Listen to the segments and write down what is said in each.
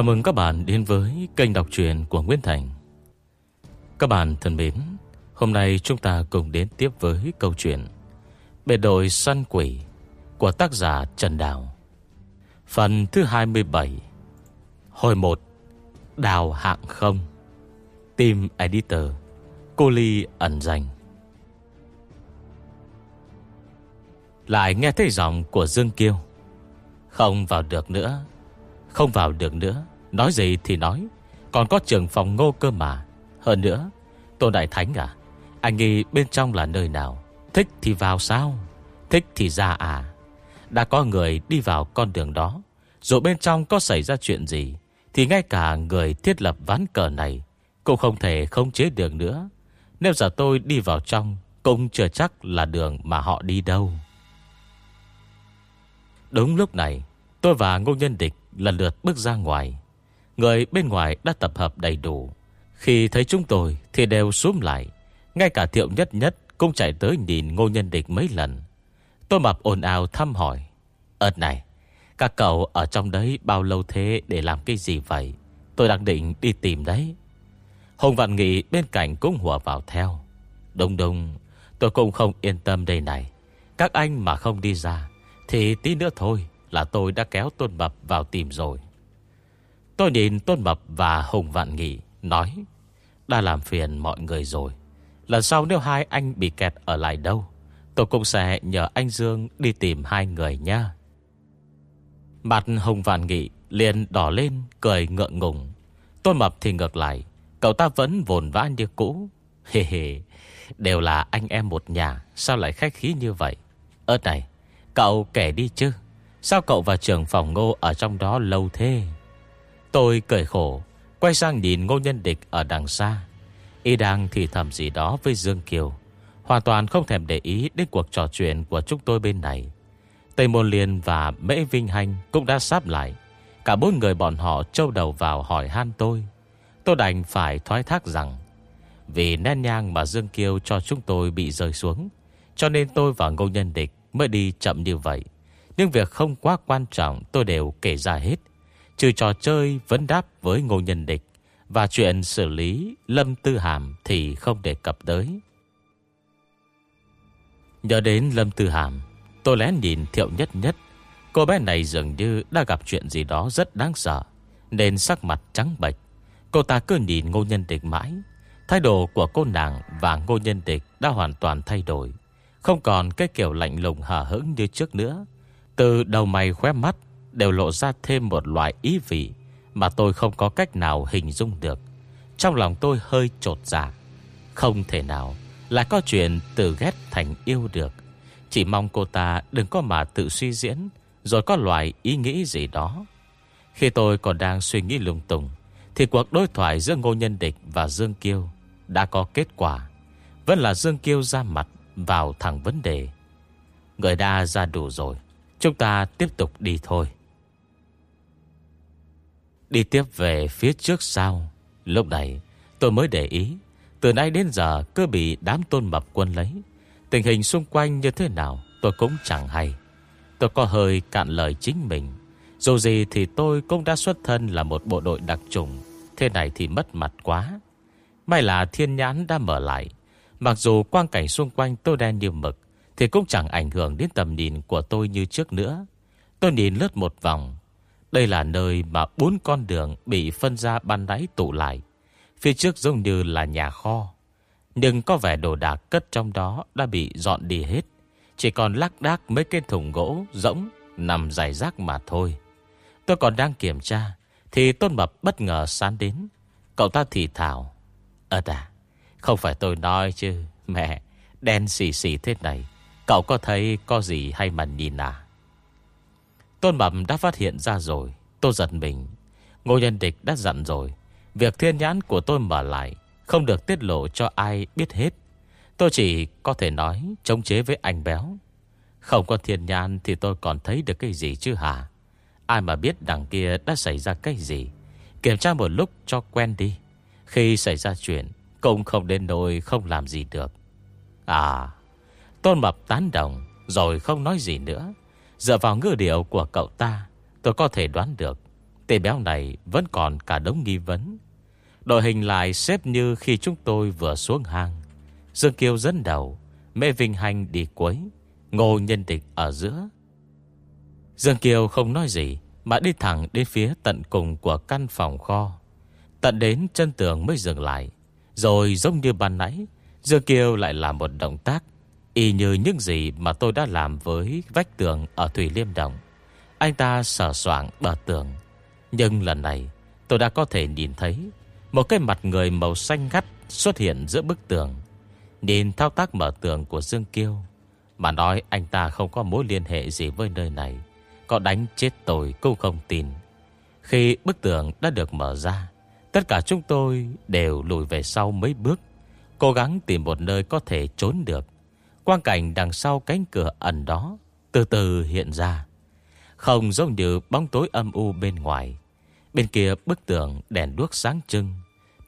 Chào mừng các bạn đến với kênh đọc truyện của Nguyễn Thành. Các bạn thân mến, Hôm nay chúng ta cùng đến tiếp với câu chuyện Bề đội săn quỷ Của tác giả Trần Đào. Phần thứ 27 Hồi 1 Đào hạng không, Team Editor, Cô Ly ẩn danh. Lại nghe thấy giọng của Dương Kiêu. Không vào được nữa, Không vào được nữa. Nói gì thì nói, Còn có trường phòng ngô cơ mà. Hơn nữa Tôn Đại Thánh à Anh nghĩ bên trong là nơi nào? Thích thì vào sao? Thích thì ra à? Đã có người đi vào con đường đó, Dù bên trong có xảy ra chuyện gì, Thì ngay cả người thiết lập ván cờ này Cũng không thể không chế đường nữa. Nếu giờ tôi đi vào trong, Cũng chưa chắc là đường mà họ đi đâu. Đúng lúc này, Tôi và Ngô Nhân Địch lần lượt bước ra ngoài. Người bên ngoài đã tập hợp đầy đủ. Khi thấy chúng tôi Thì đều xuống lại. Ngay cả thiệu nhất nhất Cũng chạy tới nhìn Ngô Nhân Địch mấy lần. Tôi mập ồn ào thăm hỏi Ơt này, Các cậu ở trong đấy bao lâu thế Để làm cái gì vậy? Tôi đang định đi tìm đấy. Hùng Vạn Nghị bên cạnh cũng hùa vào theo. Đông đông. Tôi cũng không yên tâm đây này. Các anh mà không đi ra Thì tí nữa thôi là tôi đã kéo Tôn Mập vào tìm rồi. Tôi nhìn Tôn Mập và Hùng Vạn Nghị, Nói, Đã làm phiền mọi người rồi. Lần sau nếu hai anh bị kẹt ở lại đâu, Tôi cũng sẽ nhờ anh Dương Đi tìm hai người nha Mặt Hùng Vạn Nghị liền đỏ lên, cười ngượng ngùng. Tôn Mập thì ngược lại, Cậu ta vẫn vồn vã như cũ. Hề hề Đều là anh em một nhà, Sao lại khách khí như vậy? Ơ này, Cậu kể đi chứ, Sao cậu và trưởng phòng ngô ở trong đó lâu thế? Tôi cười khổ, Quay sang nhìn ngô nhân địch ở đằng xa. Y đang thì thầm gì đó với Dương Kiều, Hoàn toàn không thèm để ý Đến cuộc trò chuyện của chúng tôi bên này. Tây Môn Liên và Mễ Vinh Hành Cũng đã sáp lại. Cả bốn người bọn họ trâu đầu vào hỏi han tôi. Tôi đành phải thoái thác rằng, Vì nén nhang mà Dương Kiều cho chúng tôi bị rơi xuống, Cho nên tôi và Ngô Nhân Địch Mới đi chậm như vậy. Nhưng việc không quá quan trọng tôi đều kể ra hết. Trừ trò chơi vẫn đáp với Ngô Nhân Địch. Và chuyện xử lý Lâm Tư Hàm Thì không đề cập tới. Nhớ đến Lâm Tư Hàm, Tôi lén nhìn thiệu nhất nhất. Cô bé này dường như đã gặp chuyện gì đó rất đáng sợ, Nên sắc mặt trắng bệch. Cô ta cứ nhìn ngô nhân địch mãi. Thái độ của cô nàng và ngô nhân địch đã hoàn toàn thay đổi. Không còn cái kiểu lạnh lùng hờ hững như trước nữa. Từ đầu mày khóe mắt Đều lộ ra thêm một loại ý vị Mà tôi không có cách nào hình dung được. Trong lòng tôi hơi trột dạ. Không thể nào Là có chuyện từ ghét thành yêu được. Chỉ mong cô ta đừng có mà tự suy diễn, Rồi có loại ý nghĩ gì đó. Khi tôi còn đang suy nghĩ lung tung, Thì cuộc đối thoại giữa Ngô Nhân Địch và Dương Kiêu Đã có kết quả. Vẫn là Dương Kiêu ra mặt Vào thẳng vấn đề. Người đã ra đủ rồi, Chúng ta tiếp tục đi thôi. Đi tiếp về phía trước sau. Lúc này, tôi mới để ý, Từ nay đến giờ cứ bị đám tôn mập quân lấy. Tình hình xung quanh như thế nào Tôi cũng chẳng hay. Tôi có hơi cạn lời chính mình. Dù gì thì tôi cũng đã xuất thân Là một bộ đội đặc trùng, Thế này thì mất mặt quá. May là thiên nhãn đã mở lại. Mặc dù quang cảnh xung quanh tôi đen như mực, Thì cũng chẳng ảnh hưởng đến tầm nhìn của tôi như trước nữa. Tôi nhìn lướt một vòng đây là nơi mà bốn con đường bị phân ra ban đáy tụ lại. Phía trước giống như là nhà kho. Nhưng có vẻ đồ đạc cất trong đó đã bị dọn đi hết. Chỉ còn lác đác mấy cái thùng gỗ rỗng nằm dài rác mà thôi. Tôi còn đang kiểm tra thì Tôn Mập bất ngờ sán đến. Cậu ta thì thảo. Ơ à, không phải tôi nói chứ. Mẹ, đen xì xì thế này. Cậu có thấy có gì hay mà nhìn à? Tôn Mập đã phát hiện ra rồi. Tôi giật mình. Ngô Nhân Địch đã dặn rồi. Việc thiên nhãn của tôi mở lại, Không được tiết lộ cho ai biết hết. Tôi chỉ có thể nói, Chống chế với anh béo. Không có thiên nhãn thì tôi còn thấy được cái gì chứ hả? Ai mà biết đằng kia đã xảy ra cái gì? Kiểm tra một lúc cho quen đi. Khi xảy ra chuyện, Cũng không đến nỗi không làm gì được. À Tôn Mập tán đồng, Rồi không nói gì nữa. Dựa vào ngữ điệu của cậu ta, Tôi có thể đoán được Tên béo này vẫn còn cả đống nghi vấn. Đội hình lại xếp như khi chúng tôi vừa xuống hang. Dương kiêu dẫn đầu Mê Vinh Hành đi cuối, Ngô nhân địch ở giữa. Dương Kiều không nói gì Mà đi thẳng đến phía tận cùng của căn phòng kho. Tận đến chân tường mới dừng lại, Rồi giống như ban nãy, Dương Kiều lại làm một động tác Y như những gì mà tôi đã làm với vách tường ở Thủy Liêm Đồng Anh ta sở soạn bờ tường. Nhưng lần này, tôi đã có thể nhìn thấy Một cái mặt người màu xanh gắt xuất hiện giữa bức tường. Nhìn thao tác mở tường của Dương Kiêu, Mà nói anh ta không có mối liên hệ gì với nơi này, Có đánh chết tôi cũng không tin. Khi bức tường đã được mở ra, Tất cả chúng tôi đều lùi về sau mấy bước, Cố gắng tìm một nơi có thể trốn được. Quang cảnh đằng sau cánh cửa ẩn đó Từ từ hiện ra. Không giống như bóng tối âm u bên ngoài. Bên kia bức tường đèn đuốc sáng trưng.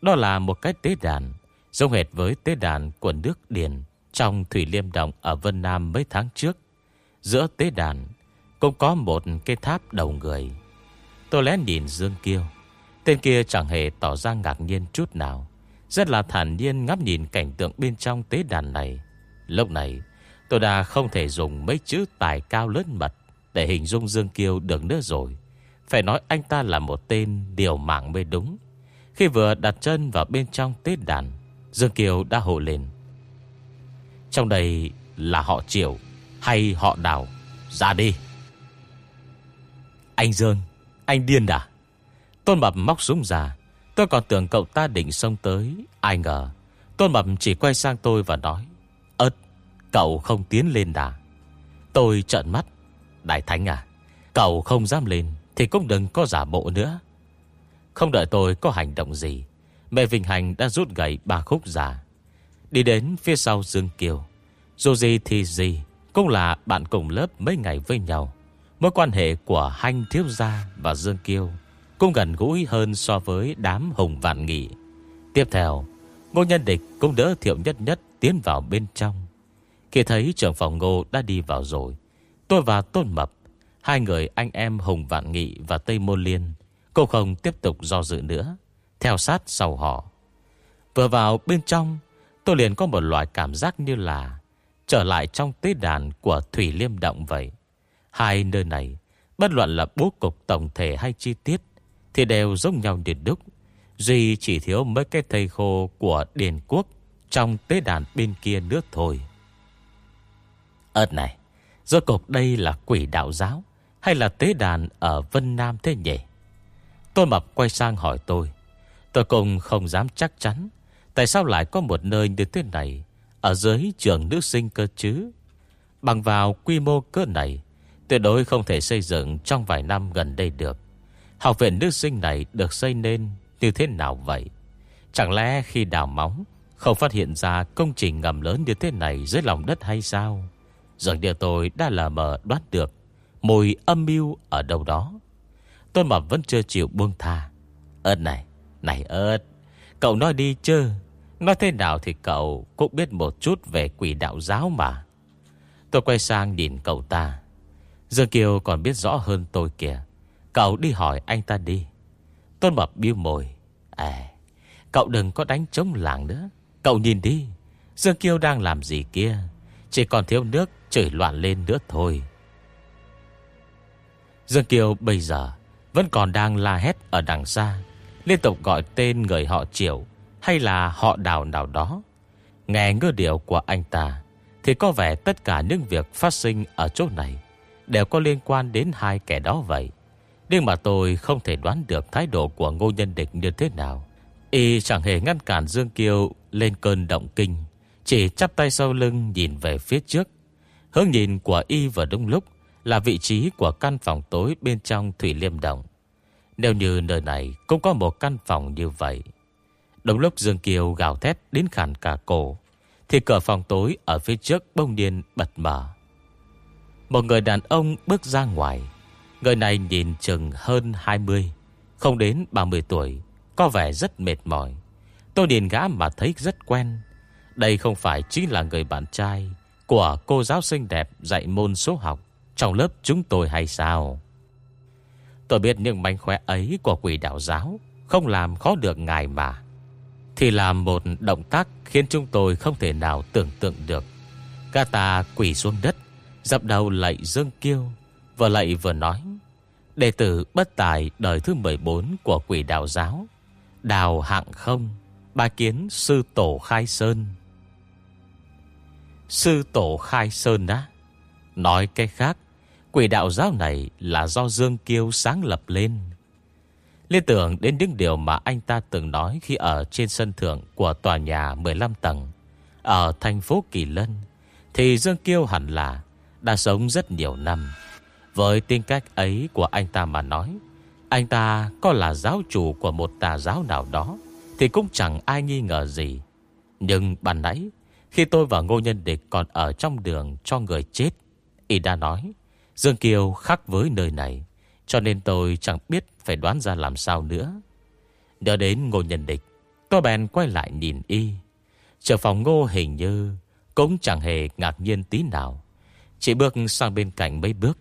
Đó là một cái tế đàn, Giống hệt với tế đàn của nước Điền Trong Thủy Liêm Động ở Vân Nam mấy tháng trước. Giữa tế đàn Cũng có một cái tháp đầu người. Tôi lén nhìn Dương Kiêu. Tên kia chẳng hề tỏ ra ngạc nhiên chút nào. Rất là thản nhiên ngắm nhìn cảnh tượng bên trong tế đàn này. Lúc này, tôi đã không thể dùng mấy chữ tài cao lớn mật Để hình dung Dương Kiêu được nữa rồi. Phải nói anh ta là một tên điều mạng mới đúng. Khi vừa đặt chân vào bên trong tết đàn, Dương Kiều đã hộ lên. Trong đây là họ Triệu Hay họ Đào? Ra đi. Anh Dương, Anh điên à? Tôn Mập móc súng ra. Tôi còn tưởng cậu ta định xông tới. Ai ngờ, Tôn Mập chỉ quay sang tôi và nói Cậu không tiến lên đà. Tôi trợn mắt. Đại Thánh à Cậu không dám lên Thì cũng đừng có giả bộ nữa. Không đợi tôi có hành động gì, Mẹ Vinh Hành đã rút gậy ba khúc giả Đi đến phía sau Dương Kiều. Dù gì thì gì, Cũng là bạn cùng lớp mấy ngày với nhau. Mối quan hệ của Hanh Thiếu Gia và Dương Kiều Cũng gần gũi hơn so với đám hùng vạn nghị. Tiếp theo, Ngô Nhân Địch cũng đỡ thiệu nhất nhất tiến vào bên trong. Khi thấy trưởng phòng ngô đã đi vào rồi Tôi và Tôn Mập Hai người anh em Hùng Vạn Nghị và Tây Môn Liên Cô không tiếp tục do dự nữa theo sát sau họ. Vừa vào bên trong, tôi liền có một loại cảm giác như là trở lại trong tế đàn của Thủy Liêm Động vậy. Hai nơi này, bất luận là bố cục tổng thể hay chi tiết, thì đều giống nhau như đúc. Duy chỉ thiếu mấy cái thầy khô của Điền Quốc trong tế đàn bên kia nước thôi. Ơt này, rốt cuộc đây là quỷ đạo giáo hay là tế đàn ở Vân Nam thế nhỉ? Tôi mập quay sang hỏi tôi. Tôi cũng không dám chắc chắn Tại sao lại có một nơi như thế này Ở dưới trường nữ sinh cơ chứ Bằng vào quy mô cơ này Tuyệt đối không thể xây dựng Trong vài năm gần đây được Học viện nữ sinh này được xây nên Như thế nào vậy Chẳng lẽ khi đào móng Không phát hiện ra công trình ngầm lớn như thế này Dưới lòng đất hay sao Dường như tôi đã là mờ đoán được Mùi âm mưu ở đâu đó. Tôn Mập vẫn chưa chịu buông tha. Ơt này này ớt, Cậu nói đi chứ. Nói thế nào thì cậu cũng biết một chút về quỷ đạo giáo mà. Tôi quay sang nhìn cậu ta. Dương Kiều còn biết rõ hơn tôi kìa. Cậu đi hỏi anh ta đi. Tôn Mập biêu mồi À Cậu đừng có đánh trống làng nữa. Cậu nhìn đi, Dương Kiều đang làm gì kia? Chỉ còn thiếu nước chửi loạn lên nữa thôi. Dương Kiều bây giờ Vẫn còn đang la hét ở đằng xa, Liên tục gọi tên người họ Triệu Hay là họ đào nào đó. Nghe ngư điệu của anh ta Thì có vẻ tất cả những việc phát sinh Ở chỗ này Đều có liên quan đến hai kẻ đó vậy. Nhưng mà tôi không thể đoán được Thái độ của ngô nhân địch như thế nào. Y chẳng hề ngăn cản Dương Kiều Lên cơn động kinh, Chỉ chắp tay sau lưng nhìn về phía trước. Hướng nhìn của Y vừa đúng lúc Là vị trí của căn phòng tối Bên trong Thủy Liêm Động nếu như nơi này cũng có một căn phòng như vậy Đồng lúc Dương Kiều gào thét đến khản cả cổ, Thì cửa phòng tối ở phía trước bông điên bật mở. Một người đàn ông bước ra ngoài, Người này nhìn chừng hơn 20 Không đến 30 tuổi, Có vẻ rất mệt mỏi. Tôi nhìn gã mà thấy rất quen. Đây không phải chính là người bạn trai của cô giáo xinh đẹp dạy môn số học Trong lớp chúng tôi hay sao? Tôi biết những manh khóe ấy của quỷ đạo giáo Không làm khó được ngài mà. Thì làm một động tác Khiến chúng tôi không thể nào tưởng tượng được. Cả ta quỷ xuống đất, Dập đầu lạy dương kiêu Vừa lạy vừa nói, Đệ tử bất tài đời thứ 14 Của quỷ đạo giáo, Đào hạng không, Ba kiến sư tổ khai sơn. Sư tổ khai sơn đã Nói cái khác, Quỷ đạo giáo này là do Dương Kiêu sáng lập lên. Liên tưởng đến những điều mà anh ta từng nói Khi ở trên sân thượng của tòa nhà 15 tầng, Ở thành phố Kỳ Lân, Thì Dương Kiêu hẳn là Đã sống rất nhiều năm. Với tính cách ấy của anh ta mà nói, Anh ta có là giáo chủ của một tà giáo nào đó Thì cũng chẳng ai nghi ngờ gì. Nhưng bàn nãy khi tôi và Ngô Nhân Địch còn ở trong đường cho người chết, Y đã nói, Dương Kiều khác với nơi này, Cho nên tôi chẳng biết phải đoán ra làm sao nữa. Nhớ đến ngô nhân địch, Tôi bèn quay lại nhìn y. Trở phòng ngô hình như Cũng chẳng hề ngạc nhiên tí nào. Chỉ bước sang bên cạnh mấy bước,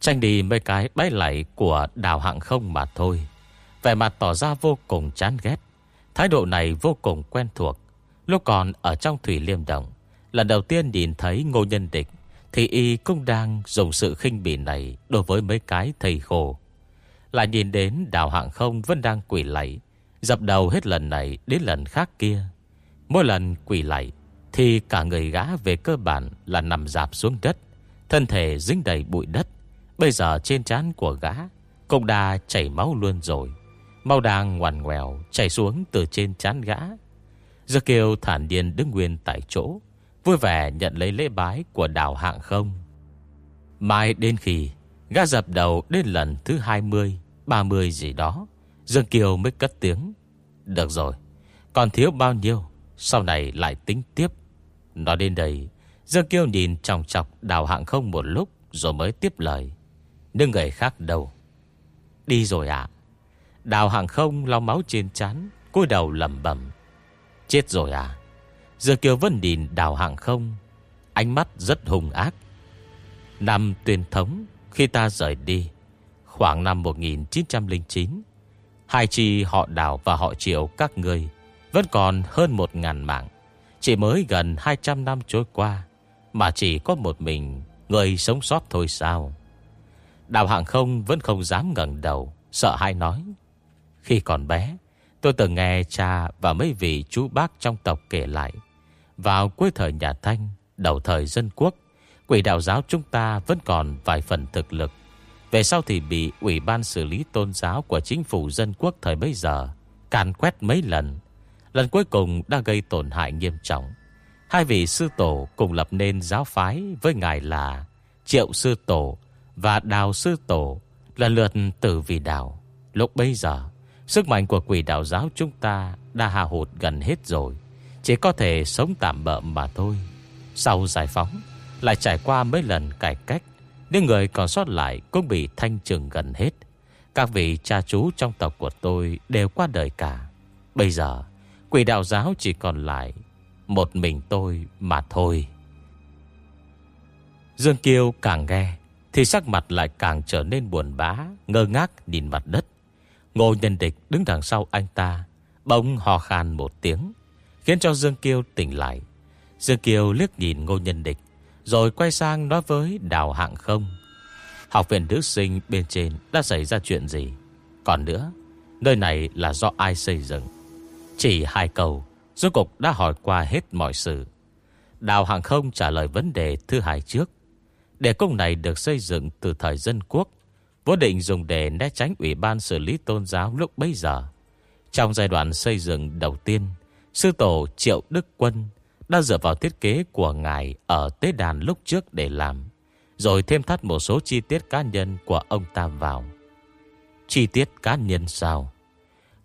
Tranh đi mấy cái bái lại Của đào hạng không mà thôi. Vẻ mặt tỏ ra vô cùng chán ghét. Thái độ này vô cùng quen thuộc. Lúc còn ở trong thủy liêm động, Lần đầu tiên nhìn thấy ngô nhân địch, thì y cũng đang dùng sự khinh bỉ này Đối với mấy cái thầy khổ Lại nhìn đến đào hạng không Vẫn đang quỷ lạy, Dập đầu hết lần này đến lần khác kia. Mỗi lần quỷ lạy, Thì cả người gã về cơ bản Là nằm dạp xuống đất, Thân thể dính đầy bụi đất. Bây giờ trên trán của gã Cũng đã chảy máu luôn rồi Máu đang ngoằn ngoèo Chảy xuống từ trên trán gã. Giờ kiều thản điên đứng nguyên tại chỗ, Vui vẻ nhận lấy lễ bái của đảo hạng không. Mai đến khi Gã dập đầu đến lần thứ 20 30 gì đó, Dương Kiều mới cất tiếng, Được rồi, Còn thiếu bao nhiêu, Sau này lại tính tiếp. Nói đến đây, Dương Kiều nhìn trọng chọc đào hạng không một lúc Rồi mới tiếp lời Nhưng người khác đâu? Đi rồi ạ. À? Đào hạng không lau máu trên chán cúi đầu lầm bẩm Chết rồi à? Giờ Kiều Vân nhìn đào hàng không? Ánh mắt rất hung ác. Năm tuyên thống Khi ta rời đi, Khoảng năm 1909 Hai chi họ đào và họ triệu các người Vẫn còn hơn một ngàn mạng. Chỉ mới gần 200 năm trôi qua, Mà chỉ có một mình Người sống sót thôi sao? Đào hạng không vẫn không dám ngẩng đầu, Sợ hai nói. Khi còn bé Tôi từng nghe cha và mấy vị chú bác trong tộc kể lại. Vào cuối thời nhà Thanh, Đầu thời dân quốc, Quỷ đạo giáo chúng ta vẫn còn vài phần thực lực. Về sau thì bị Ủy ban xử lý tôn giáo Của chính phủ dân quốc thời bấy giờ Càn quét mấy lần. Lần cuối cùng đã gây tổn hại nghiêm trọng. Hai vị sư tổ cùng lập nên giáo phái Với ngài là Triệu sư tổ Và đào sư tổ Lần lượt tử vì đạo. Lúc bây giờ Sức mạnh của quỷ đạo giáo chúng ta Đã hà hụt gần hết rồi. Chỉ có thể sống tạm bỡ mà thôi. Sau giải phóng, Lại trải qua mấy lần cải cách, Những người còn sót lại cũng bị thanh trừng gần hết. Các vị cha chú trong tộc của tôi Đều qua đời cả. Bây giờ, Quỷ đạo giáo chỉ còn lại Một mình tôi mà thôi. Dương Kiêu càng nghe, Thì sắc mặt lại càng trở nên buồn bã, Ngơ ngác nhìn mặt đất. Ngô nhân địch đứng đằng sau anh ta, Bỗng hò khan một tiếng, Khiến cho Dương Kiêu tỉnh lại. Dương Kiêu liếc nhìn ngô nhân địch, Rồi quay sang nói với đào hạng không. Học viện nữ sinh bên trên Đã xảy ra chuyện gì? Còn nữa, Nơi này là do ai xây dựng? Chỉ hai câu, Rốt cục đã hỏi qua hết mọi sự. Đào hàng không trả lời vấn đề thứ hai trước. Để công này được xây dựng từ thời dân quốc Vô định dùng để né tránh Ủy ban xử lý tôn giáo lúc bấy giờ Trong giai đoạn xây dựng đầu tiên Sư tổ Triệu Đức Quân đã dựa vào thiết kế của ngài ở tế đàn lúc trước để làm, rồi thêm thắt một số chi tiết cá nhân của ông ta vào. Chi tiết cá nhân sao?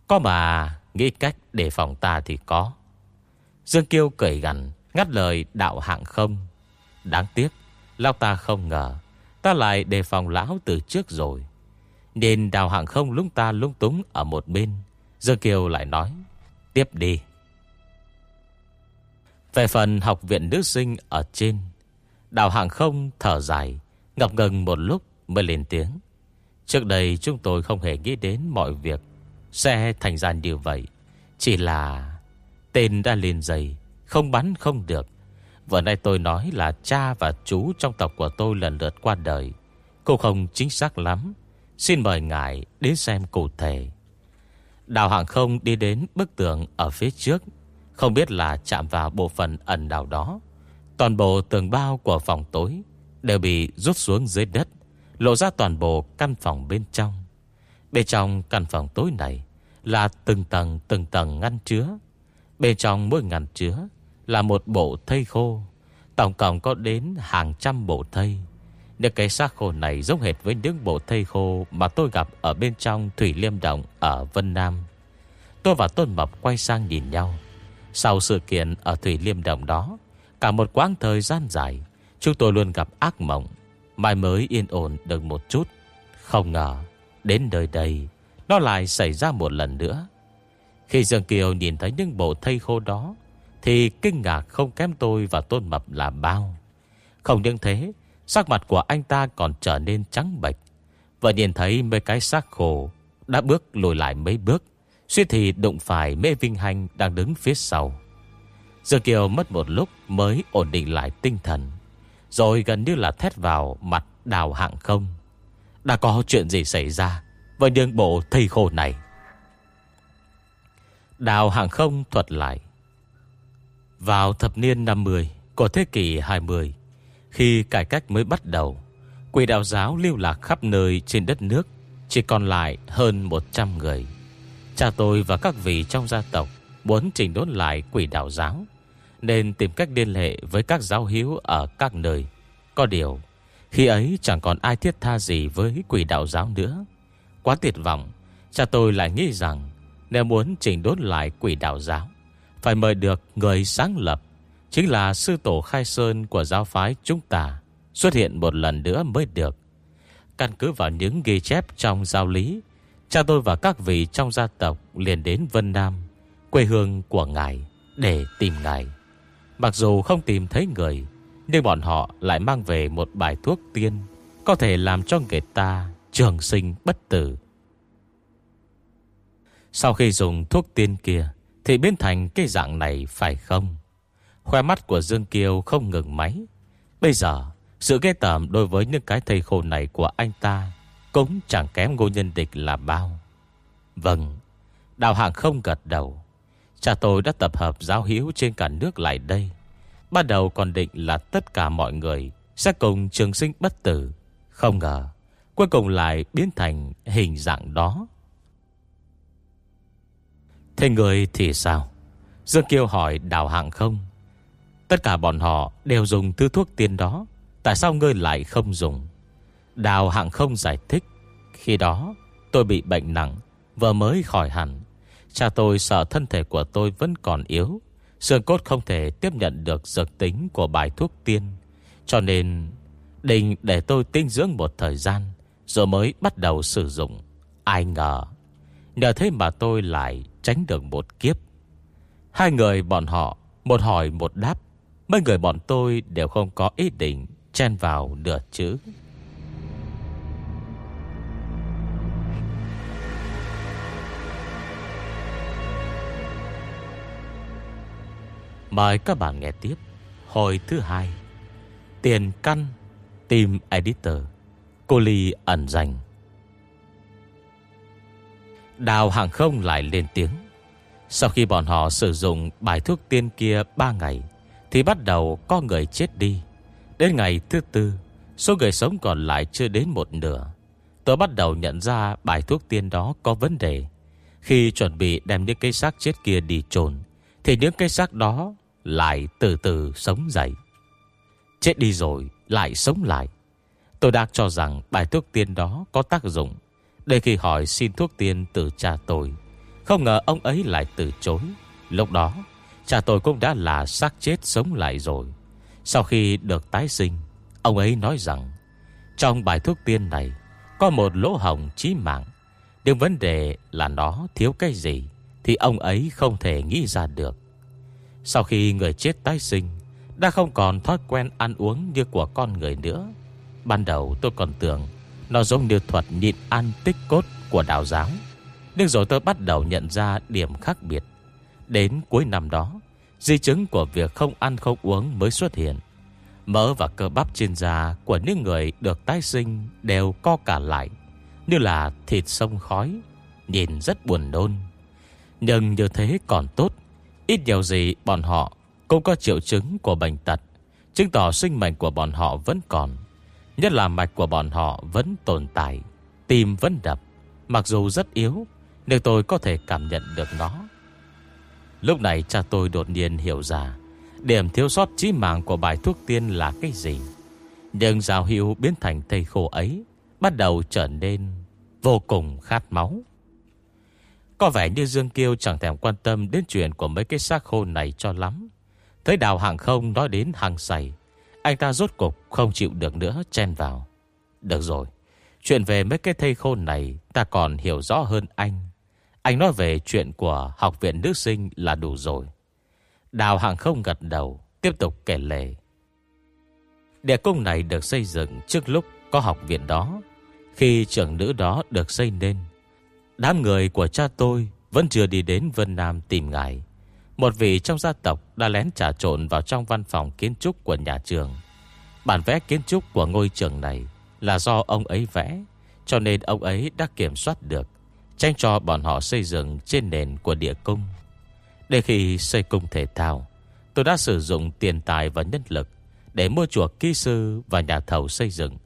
Có mà nghĩ cách để phòng ta thì có. Dương Kiêu cởi gằn, ngắt lời đạo hạng không. Đáng tiếc, lão ta không ngờ, ta lại đề phòng lão từ trước rồi. Nên đào hạng không lúng ta lúng túng ở một bên. Dương Kiều lại nói, tiếp đi. Về phần học viện nữ sinh ở trên Đào hàng không thở dài Ngập ngừng một lúc mới lên tiếng Trước đây chúng tôi không hề nghĩ đến mọi việc Sẽ thành ra như vậy Chỉ là Tên đã lên dày Không bắn không được Vừa nay tôi nói là cha và chú trong tộc của tôi lần lượt qua đời. Cô không chính xác lắm. Xin mời ngài đến xem cụ thể. Đào hàng không đi đến bức tường ở phía trước. Không biết là chạm vào bộ phận ẩn đào đó. Toàn bộ tường bao của phòng tối Đều bị rút xuống dưới đất, Lộ ra toàn bộ căn phòng bên trong. Bên trong căn phòng tối này Là từng tầng từng tầng ngăn chứa. Bên trong mỗi ngăn chứa là một bộ thây khô. Tổng cộng có đến hàng trăm bộ thây. Những cái xác khô này giống hệt với những bộ thây khô Mà tôi gặp ở bên trong Thủy Liêm Động ở Vân Nam. Tôi và Tôn Mập quay sang nhìn nhau. Sau sự kiện ở Thủy Liêm Động đó, Cả một quãng thời gian dài, Chúng tôi luôn gặp ác mộng. Mai mới yên ổn được một chút. Không ngờ, Đến đời đây, Nó lại xảy ra một lần nữa. Khi Dương Kiều nhìn thấy những bộ thây khô đó thì kinh ngạc không kém tôi và Tôn Mập là bao. Không những thế, Sắc mặt của anh ta còn trở nên trắng bệch. Và nhìn thấy mấy cái xác khô Đã bước lùi lại mấy bước, Suy thì đụng phải mê Vinh Hành Đang đứng phía sau. Dương Kiều mất một lúc mới ổn định lại tinh thần, rồi gần như là thét vào mặt đào hạng không. Đã có chuyện gì xảy ra Với đường bộ thầy khổ này? Đào hàng không thuật lại. Vào thập niên 50 Của thế kỷ 20 Khi cải cách mới bắt đầu Quỷ đạo giáo lưu lạc khắp nơi trên đất nước Chỉ còn lại hơn 100 người Cha tôi và các vị trong gia tộc Muốn chỉnh đốn lại quỷ đạo giáo nên tìm cách liên hệ với các giáo hiếu ở các nơi. Có điều, khi ấy chẳng còn ai thiết tha gì với quỷ đạo giáo nữa. Quá tuyệt vọng, cha tôi lại nghĩ rằng nếu muốn chỉnh đốn lại quỷ đạo giáo, phải mời được người sáng lập, chính là sư tổ khai sơn của giáo phái chúng ta, xuất hiện một lần nữa mới được. Căn cứ vào những ghi chép trong giáo lý, cha tôi và các vị trong gia tộc liền đến Vân Nam, quê hương của ngài, để tìm ngài. Mặc dù không tìm thấy người Nhưng bọn họ lại mang về một bài thuốc tiên Có thể làm cho người ta trường sinh bất tử Sau khi dùng thuốc tiên kia thì biến thành cái dạng này phải không? Khoe mắt của Dương Kiều không ngừng máy. Bây giờ, Sự ghê tởm đối với những cái thầy khổ này của anh ta Cũng chẳng kém ngô nhân địch là bao. Vâng Đào hạng không gật đầu. Cha tôi đã tập hợp giáo hiếu trên cả nước lại đây. Ban đầu còn định là tất cả mọi người Sẽ cùng trường sinh bất tử. Không ngờ, Cuối cùng lại biến thành hình dạng đó. Thế người thì sao? Dương Kiêu hỏi, đào hạng không? Tất cả bọn họ đều dùng thứ thuốc tiên đó, Tại sao ngươi lại không dùng? Đào hạng không giải thích. Khi đó, tôi bị bệnh nặng, Vừa mới khỏi hẳn. Cha tôi sợ thân thể của tôi vẫn còn yếu Sườn cốt không thể tiếp nhận được dược tính của bài thuốc tiên. Cho nên, Định để tôi tinh dưỡng một thời gian, Rồi mới bắt đầu sử dụng. Ai ngờ, Nhờ thế mà tôi lại tránh được một kiếp. Hai người bọn họ, Một hỏi, một đáp. Mấy người bọn tôi đều không có ý định Chen vào nửa chữ Mời các bạn nghe tiếp Hồi thứ hai. Tiền căn tìm Editor, Cô Ly ẩn danh. Đào hàng không lại lên tiếng Sau khi bọn họ sử dụng bài thuốc tiên kia 3 ngày, Thì bắt đầu có người chết đi Đến ngày thứ tư, Số người sống còn lại chưa đến một nửa Tôi bắt đầu nhận ra bài thuốc tiên đó có vấn đề Khi chuẩn bị đem những cây xác chết kia đi trồn Thì những cây xác đó lại từ từ sống dậy. Chết đi rồi, lại sống lại. Tôi đã cho rằng bài thuốc tiên đó có tác dụng. Để khi hỏi xin thuốc tiên từ cha tôi. Không ngờ ông ấy lại từ chối. Lúc đó, cha tôi cũng đã là xác chết sống lại rồi. Sau khi được tái sinh, ông ấy nói rằng trong bài thuốc tiên này có một lỗ hồng chí mạng. Nhưng vấn đề là nó thiếu cái gì thì ông ấy không thể nghĩ ra được. Sau khi người chết tái sinh Đã không còn thói quen ăn uống như của con người nữa Ban đầu tôi còn tưởng nó giống như thuật nhịn ăn tích cốt của đạo giáo. Nhưng rồi tôi bắt đầu nhận ra điểm khác biệt. Đến cuối năm đó, Di chứng của việc không ăn không uống mới xuất hiện. Mỡ và cơ bắp trên da của những người được tái sinh đều co cả lại, Như là thịt sông khói, Nhìn rất buồn nôn. Nhưng như thế còn tốt, Ít nhiều gì bọn họ cũng có triệu chứng của bệnh tật, Chứng tỏ sinh mệnh của bọn họ vẫn còn. Nhất là mạch của bọn họ vẫn tồn tại, Tim vẫn đập. Mặc dù rất yếu, Nhưng tôi có thể cảm nhận được nó. Lúc này cha tôi đột nhiên hiểu ra, Điểm thiếu sót chí mạng của bài thuốc tiên là cái gì. Nhưng giáo hiệu biến thành thầy khô ấy Bắt đầu trở nên Vô cùng khát máu. Có vẻ như Dương Kiêu chẳng thèm quan tâm Đến chuyện của mấy cái xác khô này cho lắm. Thấy đào hàng không nói đến hàng sầy. Anh ta rốt cục không chịu được nữa, chen vào. Được rồi, Chuyện về mấy cái thây khô này Ta còn hiểu rõ hơn anh. Anh nói về chuyện của học viện nữ sinh là đủ rồi. Đào hàng không gật đầu, Tiếp tục kể lệ Địa cung này được xây dựng trước lúc có học viện đó. Khi trưởng nữ đó được xây nên, Đám người của cha tôi Vẫn chưa đi đến Vân Nam tìm ngài. Một vị trong gia tộc Đã lén trà trộn vào trong văn phòng kiến trúc của nhà trường. Bản vẽ kiến trúc của ngôi trường này Là do ông ấy vẽ, Cho nên ông ấy đã kiểm soát được, Tránh cho bọn họ xây dựng trên nền của địa cung. Để khi xây cung thể thao, Tôi đã sử dụng tiền tài và nhân lực Để mua chuộc kỹ sư và nhà thầu xây dựng.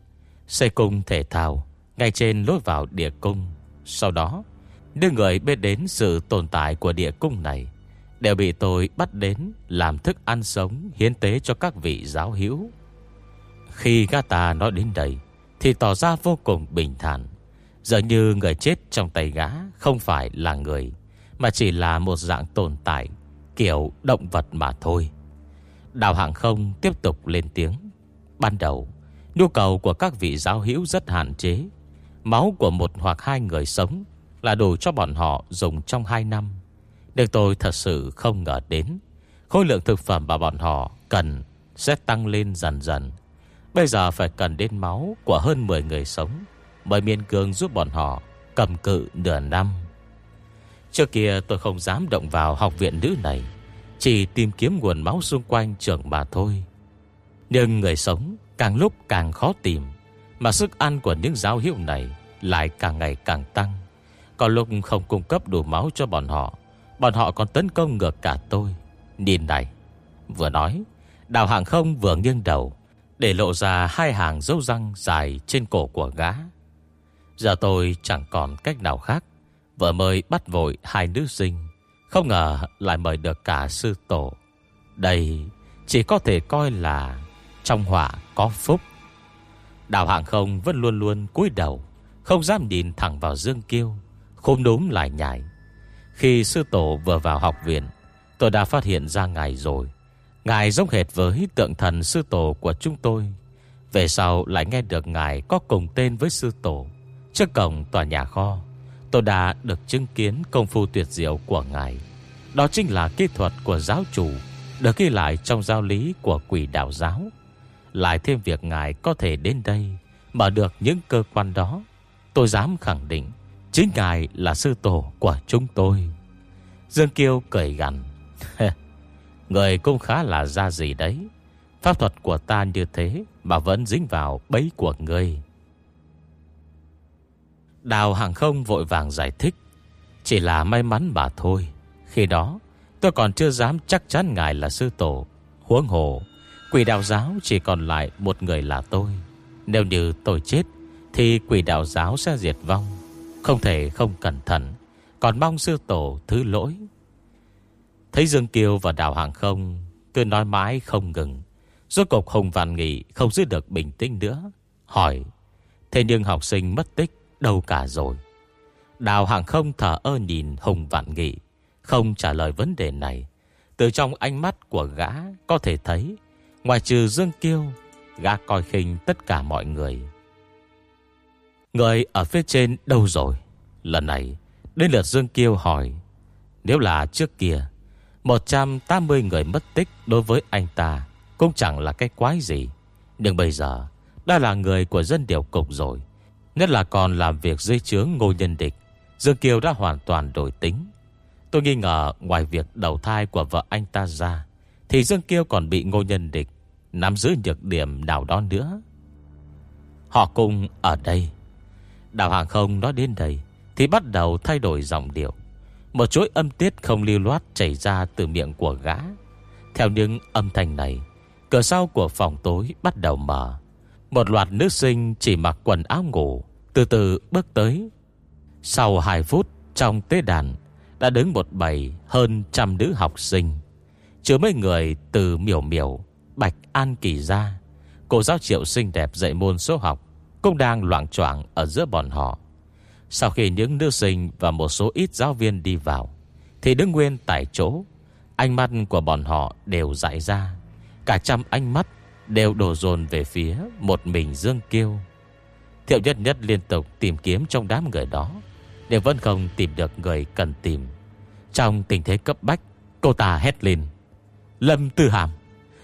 Xây cung thể thao Ngay trên lối vào địa cung. Sau đó Đưa người biết đến sự tồn tại của địa cung này Đều bị tôi bắt đến Làm thức ăn sống Hiến tế cho các vị giáo hữu. Khi Gata nói đến đây, Thì tỏ ra vô cùng bình thản. Dường như người chết trong tay gã Không phải là người, mà chỉ là một dạng tồn tại, Kiểu động vật mà thôi. Đào hàng không tiếp tục lên tiếng. Ban đầu, Nhu cầu của các vị giáo hữu rất hạn chế. Máu của một hoặc hai người sống Là đủ cho bọn họ dùng trong hai năm. Nhưng tôi thật sự không ngờ đến, Khối lượng thực phẩm mà bọn họ cần Sẽ tăng lên dần dần. Bây giờ phải cần đến máu Của hơn 10 người sống Mới miên cương giúp bọn họ Cầm cự nửa năm. Trước kia tôi không dám động vào học viện nữ này, Chỉ tìm kiếm nguồn máu xung quanh trường mà thôi. Nhưng người sống càng lúc càng khó tìm, Mà sức ăn của những giáo hiệu này Lại càng ngày càng tăng. Có lúc không cung cấp đủ máu cho bọn họ Bọn họ còn tấn công ngược cả tôi. Nhìn này, Vừa nói, Đào hàng không vừa nghiêng đầu, Để lộ ra hai hàng dấu răng dài trên cổ của gã. Giờ tôi chẳng còn cách nào khác, Vợ mời bắt vội hai nữ sinh, Không ngờ lại mời được cả sư tổ. Đây chỉ có thể coi là Trong họa có phúc. Đào hàng không vẫn luôn luôn cúi đầu, Không dám nhìn thẳng vào Dương Kiêu khôn đốm lại nhảy khi sư tổ vừa vào học viện, Tôi đã phát hiện ra ngài rồi. Ngài giống hệt với tượng thần sư tổ của chúng tôi. Về sau lại nghe được ngài có cùng tên với sư tổ. Trước cổng tòa nhà kho, Tôi đã được chứng kiến công phu tuyệt diệu của Ngài. Đó chính là kỹ thuật của giáo chủ, Được ghi lại trong giáo lý của quỷ đạo giáo. Lại thêm việc Ngài có thể đến đây, Mở được những cơ quan đó, Tôi dám khẳng định Chính Ngài là sư tổ của chúng tôi. Dương Kiêu cười gằn. Người cũng khá là ra gì đấy. Pháp thuật của ta như thế Mà vẫn dính vào bấy của người. Đào hàng không vội vàng giải thích. Chỉ là may mắn mà thôi. Khi đó, tôi còn chưa dám chắc chắn ngài là sư tổ. Huống hồ, Quỷ đạo giáo chỉ còn lại một người là tôi. Nếu như tôi chết, Thì quỷ đạo giáo sẽ diệt vong. Không thể không cẩn thận Còn mong sư tổ thứ lỗi Thấy Dương Kiều và đào hàng không Cứ nói mãi không ngừng Rốt cục Hùng Văn Nghị không giữ được bình tĩnh nữa Hỏi Thế nhưng học sinh mất tích đâu cả rồi. Đào hàng không thở ơ nhìn Hùng Vạn Nghị, không trả lời vấn đề này. Từ trong ánh mắt của gã có thể thấy, ngoài trừ Dương Kiêu, gã coi khinh tất cả mọi người. Người ở phía trên đâu rồi? Lần này, đến lượt Dương Kiêu hỏi, nếu là trước kia, 180 người mất tích đối với anh ta cũng chẳng là cái quái gì. Nhưng bây giờ, đã là người của dân điều cục rồi. Nhất là còn làm việc dưới chướng ngô nhân địch Dương Kiều đã hoàn toàn đổi tính Tôi nghi ngờ ngoài việc đầu thai của vợ anh ta ra Thì Dương Kiều còn bị ngô nhân địch Nắm giữ nhược điểm nào đó nữa Họ cùng ở đây Đào hàng không nói đến đây Thì bắt đầu thay đổi giọng điệu. Một chuỗi âm tiết không lưu loát chảy ra từ miệng của gã. Theo những âm thanh này, Cửa sau của phòng tối bắt đầu mở. Một loạt nữ sinh chỉ mặc quần áo ngủ, Từ từ bước tới. Sau 2 phút, trong tế đàn Đã đứng một bầy hơn trăm nữ học sinh. Chứa mấy người từ miểu miểu, Bạch An Kỳ ra Cô giáo triệu xinh đẹp dạy môn số học cũng đang loạn troảng ở giữa bọn họ. Sau khi những nữ sinh Và một số ít giáo viên đi vào, Thì đứng nguyên tại chỗ, Ánh mắt của bọn họ đều dại ra. Cả trăm ánh mắt Đều đổ dồn về phía Một mình Dương Kiêu. Thiệu nhất nhất liên tục tìm kiếm trong đám người đó đều vẫn không tìm được người cần tìm. Trong tình thế cấp bách, Cô ta hét lên, Lâm Tư Hàm!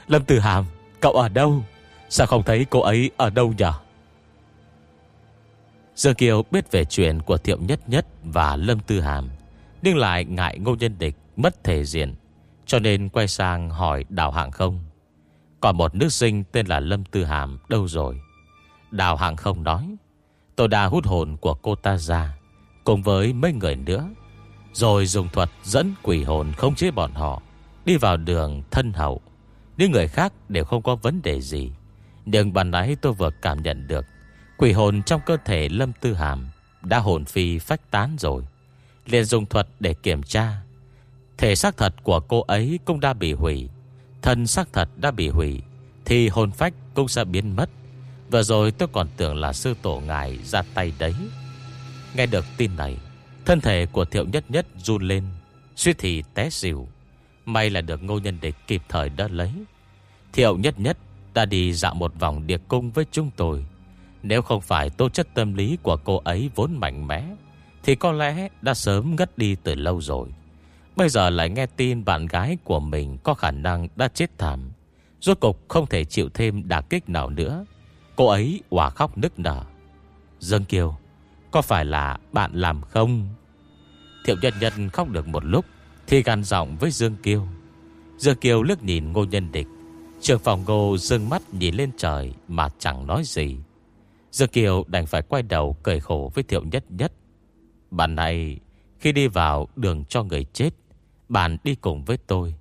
Lâm Tư Hàm, Cậu ở đâu? Sao không thấy cô ấy ở đâu nhỉ Dương Kiều biết về chuyện của Thiệu Nhất Nhất Và Lâm Tư Hàm, Nhưng lại ngại ngô nhân địch Mất thể diện, Cho nên quay sang hỏi đào hạng không. Còn một nữ sinh tên là Lâm Tư Hàm Đâu rồi? Đào hạng không nói, Tôi đã hút hồn của cô ta ra, Cùng với mấy người nữa, Rồi dùng thuật dẫn quỷ hồn không chế bọn họ, Đi vào đường thân hậu. Những người khác đều không có vấn đề gì, Nhưng bàn nãy tôi vừa cảm nhận được Quỷ hồn trong cơ thể Lâm Tư Hàm Đã hồn phi phách tán rồi. Liền dùng thuật để kiểm tra. Thể xác thật của cô ấy cũng đã bị hủy. Thân xác thật đã bị hủy, Thì hồn phách cũng sẽ biến mất. Vừa rồi tôi còn tưởng là sư tổ ngài ra tay đấy. Nghe được tin này, Thân thể của thiệu nhất nhất run lên Suy thì té xỉu. May là được ngô nhân địch kịp thời đỡ lấy. Thiệu nhất nhất đã đi dạo một vòng địa cung với chúng tôi. Nếu không phải tố chất tâm lý của cô ấy vốn mạnh mẽ, Thì có lẽ đã sớm ngất đi từ lâu rồi. Bây giờ lại nghe tin bạn gái của mình có khả năng đã chết thảm. Rốt cục không thể chịu thêm đả kích nào nữa. Cô ấy hòa khóc nức nở. Dương Kiều, Có phải là bạn làm không? Thiệu nhân nhân khóc được một lúc, Thì gắn giọng với Dương Kiều. Dương Kiều lướt nhìn ngô nhân địch. Trường phòng ngô dương mắt nhìn lên trời Mà chẳng nói gì. Dư Kiều đành phải quay đầu cười khổ với Thiệu Nhất Nhất. Bạn này, Khi đi vào đường cho người chết, Bạn đi cùng với tôi.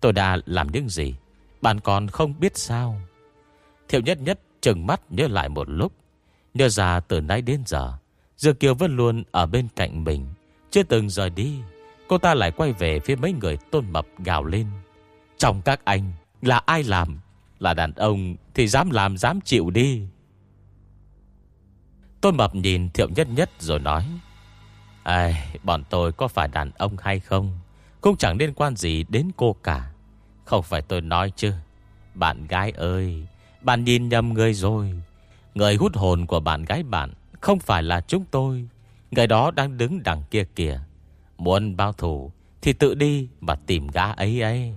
Tôi đã làm những gì, Bạn còn không biết sao. Thiệu Nhất Nhất trừng mắt nhớ lại một lúc. Nhớ ra từ nay đến giờ Dư Kiều vẫn luôn ở bên cạnh mình. Chưa từng rời đi, Cô ta lại quay về phía mấy người tôn mập gào lên. Trong các anh, là ai làm? Là đàn ông thì dám làm, dám chịu đi. Tôn Mập nhìn Thiệu Nhất Nhất rồi nói Ai, Bọn tôi có phải đàn ông hay không? Cũng chẳng liên quan gì đến cô cả. Không phải tôi nói chứ. Bạn gái ơi Bạn nhìn nhầm người rồi. Người hút hồn của bạn gái bạn Không phải là chúng tôi. Người đó đang đứng đằng kia kìa. Muốn bao thủ Thì tự đi mà tìm gã ấy ấy.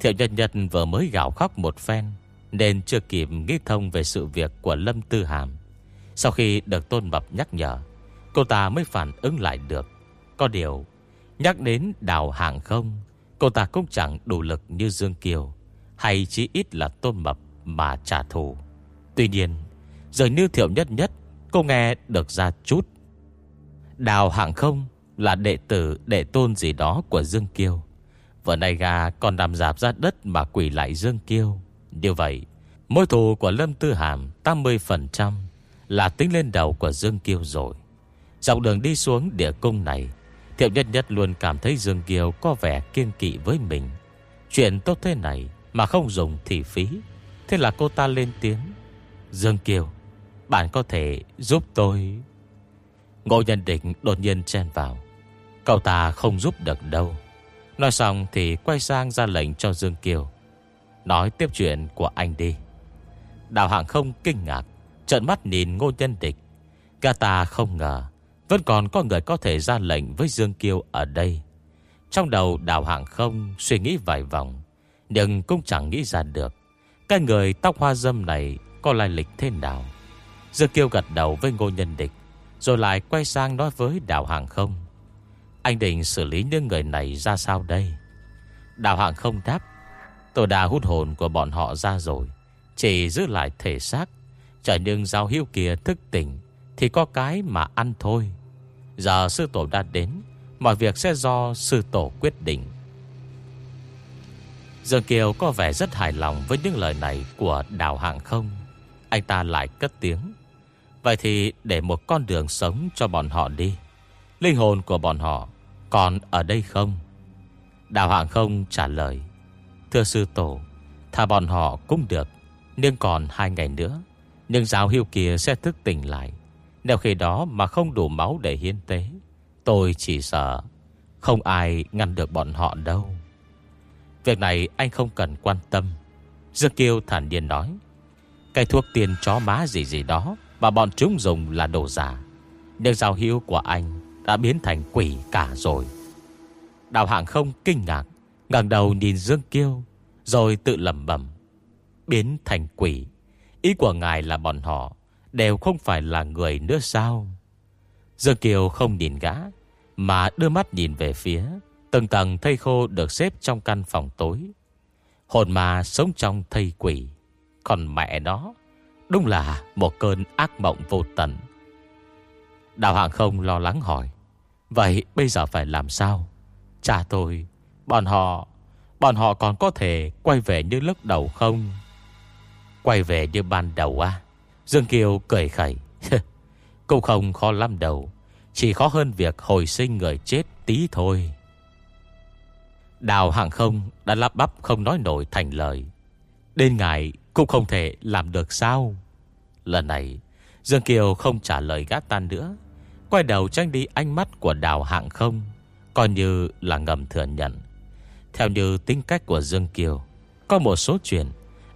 Thiệu Nhật Nhật vừa mới gạo khóc một phen Nên chưa kịp nghĩ thông về sự việc của Lâm Tư Hàm. Sau khi được Tôn Mập nhắc nhở Cô ta mới phản ứng lại được. Có điều Nhắc đến đào hàng không Cô ta cũng chẳng đủ lực như Dương Kiều Hay chỉ ít là Tôn Mập mà trả thù. Tuy nhiên Giờ như thiệu nhất nhất Cô nghe được ra chút. Đào hàng không là đệ tử đệ tôn gì đó của Dương Kiều. Vợ này gà còn nằm dạp ra đất mà quỷ lại Dương Kiêu. Như vậy, mối thù của Lâm Tư Hàm 80% là tính lên đầu của Dương Kiêu rồi. Dọc đường đi xuống địa cung này, Thiệu Nhất Nhất luôn cảm thấy Dương Kiêu có vẻ kiên kỵ với mình. Chuyện tốt thế này mà không dùng thì phí. Thế là cô ta lên tiếng. Dương Kiều, bạn có thể giúp tôi. Ngô Nhân Định đột nhiên chen vào. Cậu ta không giúp được đâu. Nói xong thì quay sang ra lệnh cho Dương Kiều Nói tiếp chuyện của anh đi Đào hạng không kinh ngạc Trận mắt nhìn ngô nhân địch. Gà ta không ngờ, Vẫn còn có người có thể ra lệnh với Dương Kiêu ở đây. Trong đầu đào hạng không suy nghĩ vài vòng, Nhưng cũng chẳng nghĩ ra được, Cái người tóc hoa dâm này Có lai lịch thế nào. Dương Kiêu gật đầu với ngô nhân địch, Rồi lại quay sang nói với đảo hàng không. Anh định xử lý những người này ra sao đây? Đảo hàng không đáp, Tôi đã hút hồn của bọn họ ra rồi, Chỉ giữ lại thể xác Trời nương giao hiếu kia thức tỉnh, Thì có cái mà ăn thôi. Giờ sư tổ đã đến, Mọi việc sẽ do sư tổ quyết định. Dương Kiều có vẻ rất hài lòng Với những lời này của đào hàng không. Anh ta lại cất tiếng. Vậy thì để một con đường sống cho bọn họ đi. Linh hồn của bọn họ Còn ở đây không? Đào hạng không trả lời. Thưa sư tổ, Thà bọn họ cũng được, Nhưng còn hai ngày nữa nhưng giáo hưu kia sẽ thức tỉnh lại. Nếu khi đó mà không đủ máu để hiến tế, Tôi chỉ sợ Không ai ngăn được bọn họ đâu. Việc này anh không cần quan tâm. Dương Kiêu thản nhiên nói, Cái thuốc tiền chó má gì gì đó Mà bọn chúng dùng là đồ giả. Nhưng giáo hiếu của anh Đã biến thành quỷ cả rồi. Đào hạng không kinh ngạc, ngẩng đầu nhìn Dương Kiêu, Rồi tự lầm bẩm, Biến thành quỷ. Ý của ngài là bọn họ Đều không phải là người nữa sao? Dương Kiều không nhìn gã, Mà đưa mắt nhìn về phía Từng tầng thây khô được xếp trong căn phòng tối. Hồn ma sống trong thây quỷ. Còn mẹ nó, Đúng là một cơn ác mộng vô tận. Đào hạng không lo lắng hỏi, Vậy bây giờ phải làm sao? Cha tôi, Bọn họ Bọn họ còn có thể quay về như lúc đầu không? Quay về như ban đầu à Dương Kiều cười khẩy. Cũng không khó lắm đâu. Chỉ khó hơn việc hồi sinh người chết tí thôi. Đào hàng không đã lắp bắp không nói nổi thành lời. Đến ngài cũng không thể làm được sao. Lần này, Dương Kiều không trả lời gã tan nữa. Quay đầu tránh đi ánh mắt của đào hạng không, Coi như là ngầm thừa nhận. Theo như tính cách của Dương Kiều, Có một số chuyện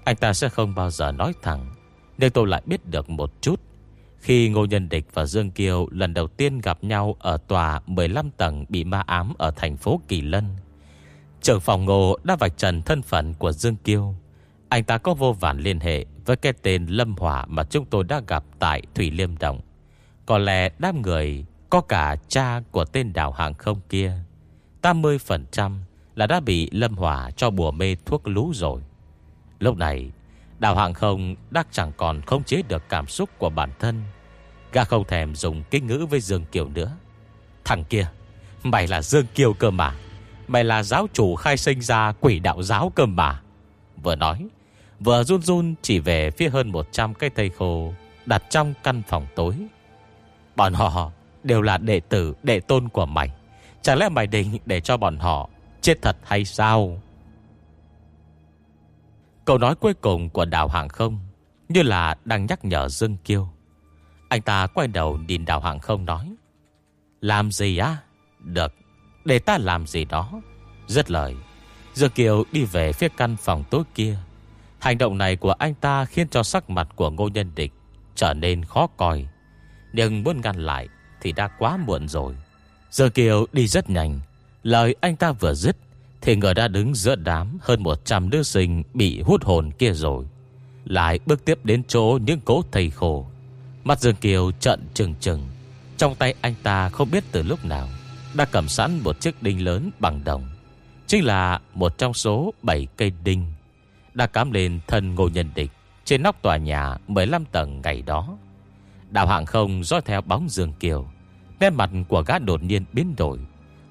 anh ta sẽ không bao giờ nói thẳng. Nhưng tôi lại biết được một chút, Khi Ngô Nhân Địch và Dương Kiều Lần đầu tiên gặp nhau Ở tòa 15 tầng bị ma ám Ở thành phố Kỳ Lân, Trưởng phòng ngô đã vạch trần thân phận của Dương Kiêu Anh ta có vô vàn liên hệ Với cái tên Lâm Hỏa Mà chúng tôi đã gặp tại Thủy Liêm Động. Có lẽ đám người Có cả cha của tên đảo hàng không kia 80% là đã bị Lâm Hỏa cho bùa mê thuốc lú rồi. Lúc này Đào hàng không đã chẳng còn khống chế được cảm xúc của bản thân. Gà không thèm dùng kinh ngữ với Dương Kiều nữa. Thằng kia, Mày là Dương Kiều cơ mà. Mày là giáo chủ khai sinh ra quỷ đạo giáo cơ mà. Vừa nói, Vừa run run chỉ về phía hơn 100 cây thầy khô Đặt trong căn phòng tối. Bọn họ đều là đệ tử, đệ tôn của mày. Chẳng lẽ mày định để cho bọn họ Chết thật hay sao? Câu nói cuối cùng của đào hàng không Như là đang nhắc nhở Dương Kiêu. Anh ta quay đầu nhìn đào hàng không nói, Làm gì á? Được, để ta làm gì đó. Rất lời, Dương Kiều đi về phía căn phòng tối kia. Hành động này của anh ta Khiến cho sắc mặt của ngô nhân địch Trở nên khó coi. Nhưng muốn ngăn lại Thì đã quá muộn rồi. Dương Kiều đi rất nhanh. Lời anh ta vừa dứt thì người đã đứng giữa đám Hơn 100 đứa sinh bị hút hồn kia rồi Lại bước tiếp đến chỗ Những cố thầy khổ Mặt Dương Kiều trận trừng trừng Trong tay anh ta không biết từ lúc nào đã cầm sẵn một chiếc đinh lớn bằng đồng. Chính là một trong số 7 cây đinh đã cắm lên thân ngô nhân địch trên nóc tòa nhà 15 tầng ngày đó. Đạo hạng không dõi theo bóng Dương Kiều. Nét mặt của gã đột nhiên biến đổi.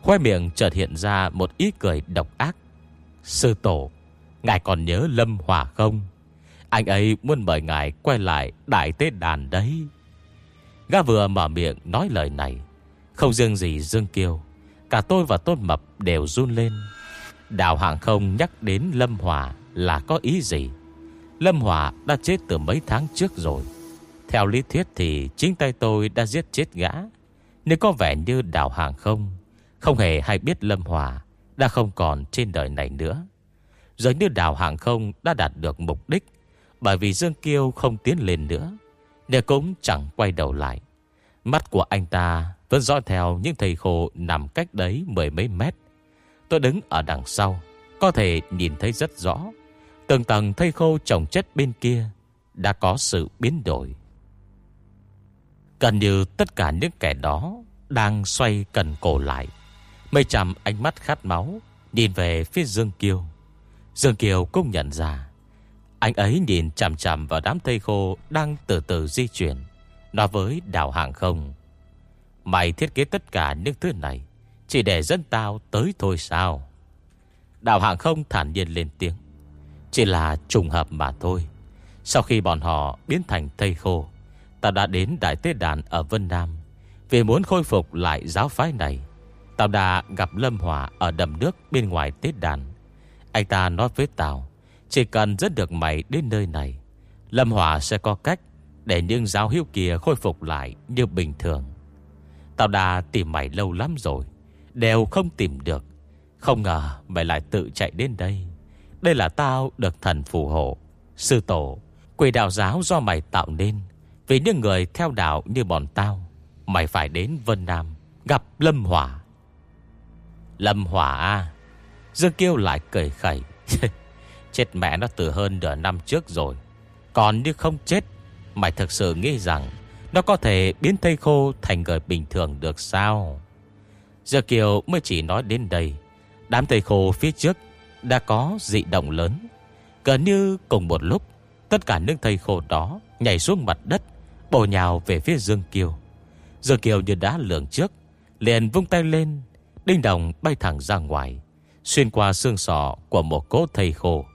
Khoe miệng chợt hiện ra một ý cười độc ác. Sư tổ, ngài còn nhớ Lâm Hòa không? Anh ấy muốn mời ngài quay lại đại tế đàn đấy. Gã vừa mở miệng nói lời này không riêng gì Dương Kiều Cả tôi và Tôn Mập đều run lên Đào hàng không nhắc đến Lâm Hòa Là có ý gì Lâm Hòa đã chết từ mấy tháng trước rồi Theo lý thuyết thì Chính tay tôi đã giết chết gã Nên có vẻ như đào hàng không không hề hay biết Lâm Hòa Đã không còn trên đời này nữa Giống như đào hàng không Đã đạt được mục đích Bởi vì Dương Kiêu không tiến lên nữa Nên cũng chẳng quay đầu lại Mắt của anh ta vẫn dõi theo những thầy khổ nằm cách đấy mười mấy mét. Tôi đứng ở đằng sau, có thể nhìn thấy rất rõ. Từng tầng thây khô trồng chất bên kia đã có sự biến đổi. Gần như tất cả những kẻ đó Đang xoay cần cổ lại Mây chằm ánh mắt khát máu, Nhìn về phía Dương kiều. Dương Kiều cũng nhận ra. Anh ấy nhìn chằm chằm vào đám tây khô Đang từ từ di chuyển, Nói với đảo hàng không. Mày thiết kế tất cả những thứ này, Chỉ để dân tao tới thôi sao? Đảo hàng không thản nhiên lên tiếng. Chỉ là trùng hợp mà thôi. Sau khi bọn họ biến thành tây khô, ta đã đến Đại Tế Đàn ở Vân Nam. Vì muốn khôi phục lại giáo phái này Tào Đà gặp Lâm Hòa Ở đầm nước bên ngoài Tế Đàn. Anh ta nói với tào, Chỉ cần dẫn được mày đến nơi này Lâm Hòa sẽ có cách Để những giáo hiếu kia khôi phục lại Như bình thường. Tào Đà tìm mày lâu lắm rồi Đều không tìm được. Không ngờ mày lại tự chạy đến đây. Đây là tao được thần phù hộ. Sư tổ Quỷ đạo giáo do mày tạo nên. Vì những người theo đạo như bọn tao Mày phải đến Vân Nam Gặp Lâm Hỏa. Lâm Hỏa à? Dương Kiêu lại cười khẩy. Chết mẹ nó từ hơn nửa năm trước rồi. Còn như không chết, Mày thực sự nghĩ rằng Nó có thể biến thây khô thành người bình thường được sao? Dương Kiều mới chỉ nói đến đây, Đám thầy khô phía trước Đã có dị động lớn. Gần như cùng một lúc, Tất cả những thầy khô đó Nhảy xuống mặt đất, Bổ nhào về phía Dương Kiều Dương Kiều như đã lường trước, Liền vung tay lên Đinh đồng bay thẳng ra ngoài, Xuyên qua xương sọ của một cố thầy khô.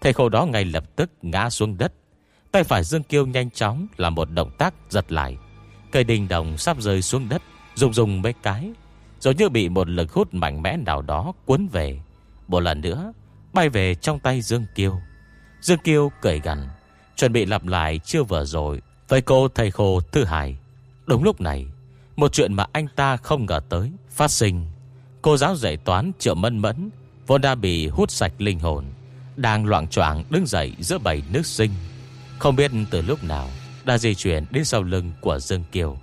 Thầy khô đó ngay lập tức ngã xuống đất. Tay phải Dương Kiêu nhanh chóng là một động tác giật lại. Cây đinh đồng sắp rơi xuống đất Dùng dùng mấy cái Rồi như bị một lực hút mạnh mẽ nào đó cuốn về. Một lần nữa, Bay về trong tay Dương Kiêu. Dương Kiêu cười gần Chuẩn bị lặp lại chưa vừa rồi với cô thầy khô thứ hai. Đúng lúc này, Một chuyện mà anh ta không ngờ tới Phát sinh. Cô giáo dạy toán triệu mân mẫn Vốn đã bị hút sạch linh hồn, Đang loạn troảng đứng dậy giữa bầy nước sinh. Không biết từ lúc nào Đã di chuyển đến sau lưng của Dương Kiều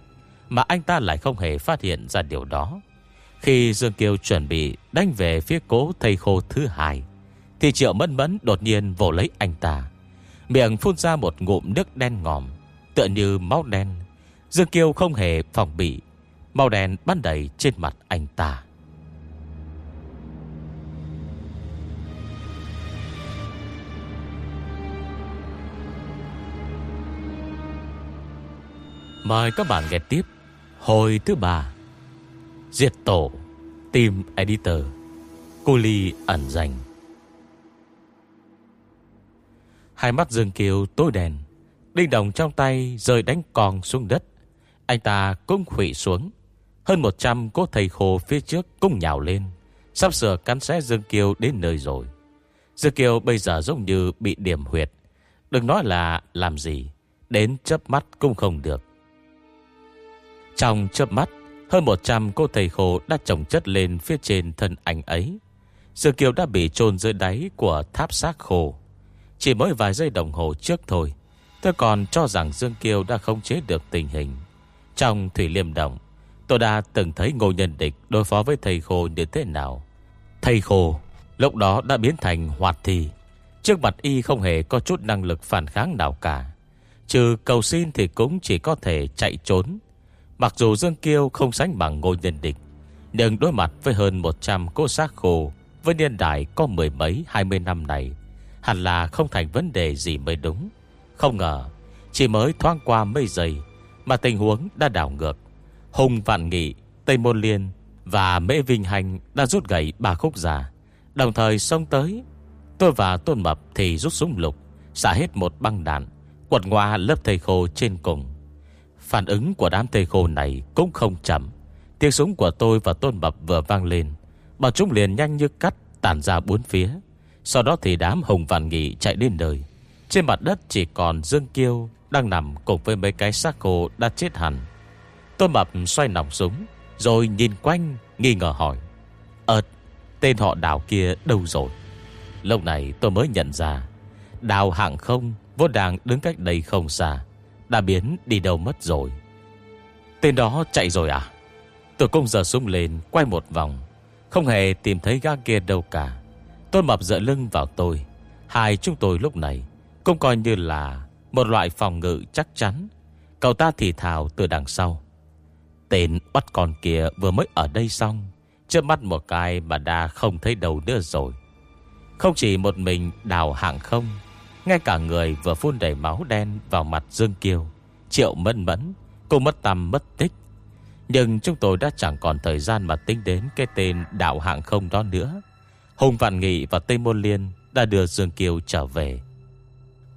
Mà anh ta lại không hề phát hiện ra điều đó. Khi Dương Kiều chuẩn bị đánh về phía cố thầy khô thứ hai, Thì triệu mẫn mẫn đột nhiên vỗ lấy anh ta. Miệng phun ra một ngụm nước đen ngòm, Tựa như máu đen. Dương kiều không hề phòng bị Màu đen bắn đầy trên mặt anh ta. Mời các bạn nghe tiếp Hồi thứ ba. Diệt tổ, Team Editor Cô Ly ẩn danh. Hai mắt Dương Kiều tối đèn Đinh đồng trong tay rơi đánh con xuống đất. Anh ta cũng khủy xuống. Hơn 100 cô thầy khô phía trước cũng nhào lên, Sắp sửa cắn xé Dương Kiều đến nơi rồi. Dương Kiều bây giờ giống như bị điểm huyệt. Đừng nói là làm gì, Đến chớp mắt cũng không được. Trong chớp mắt, Hơn 100 cô thầy khổ đã trồng chất lên phía trên thân ảnh ấy. Dương Kiều đã bị chôn dưới đáy của tháp xác khổ. Chỉ mới vài giây đồng hồ trước thôi, Tôi còn cho rằng Dương kiều đã không chế được tình hình. Trong Thủy Liêm Động, Tôi đã từng thấy ngô nhân địch Đối phó với thầy khổ như thế nào. Thầy khổ Lúc đó đã biến thành hoạt thi. Trước mặt y không hề có chút năng lực phản kháng nào cả. Trừ cầu xin thì cũng chỉ có thể chạy trốn. Mặc dù Dương Kiêu không sánh bằng ngôi nhân địch Nhưng đối mặt với hơn 100 cô xác khô Với niên đại có mười mấy hai mươi năm này Hẳn là không thành vấn đề gì mới đúng. Không ngờ Chỉ mới thoáng qua mấy giây Mà tình huống đã đảo ngược. Hùng Vạn Nghị Tây Môn Liên Và Mễ Vinh Hành đã rút gậy ba khúc già, Đồng thời xông tới. Tôi và Tôn Mập thì rút súng lục Xả hết một băng đạn Quật ngoa lớp thầy khô trên cùng. Phản ứng của đám tê khô này Cũng không chậm. Tiếng súng của tôi và Tôn Mập vừa vang lên. Bọn chúng liền nhanh như cắt, Tản ra bốn phía. Sau đó thì đám hồng Vạn Nghị chạy đến đời trên mặt đất chỉ còn Dương Kiêu Đang nằm cùng với mấy cái xác khô đã chết hẳn. Tôn Mập xoay nòng súng, Rồi nhìn quanh, nghi ngờ hỏi Ơt Tên họ đào kia đâu rồi? Lúc này tôi mới nhận ra, Đào hạng không vô đang đứng cách đây không xa. Đã biến đi đâu mất rồi? Tên đó chạy rồi à? Tôi cũng giờ súng lên, Quay một vòng. Không hề tìm thấy gã kia đâu cả. Tôn Mập dựa lưng vào tôi. Hai chúng tôi lúc này cũng coi như là một loại phòng ngự chắc chắn. Cậu ta thì thào từ đằng sau. Tên bắt con kia vừa mới ở đây xong, Trước mắt một cái mà đã không thấy đầu nữa rồi. Không chỉ một mình đào hạng không ngay cả người vừa phun đầy máu đen vào mặt Dương Kiều, Triệu mẫn mẫn, Cô mất tâm, mất tích. Nhưng chúng tôi đã chẳng còn thời gian mà tính đến Cái tên đạo hạng không đó nữa. Hùng Vạn Nghị và Tây Môn Liên Đã đưa Dương Kiều trở về.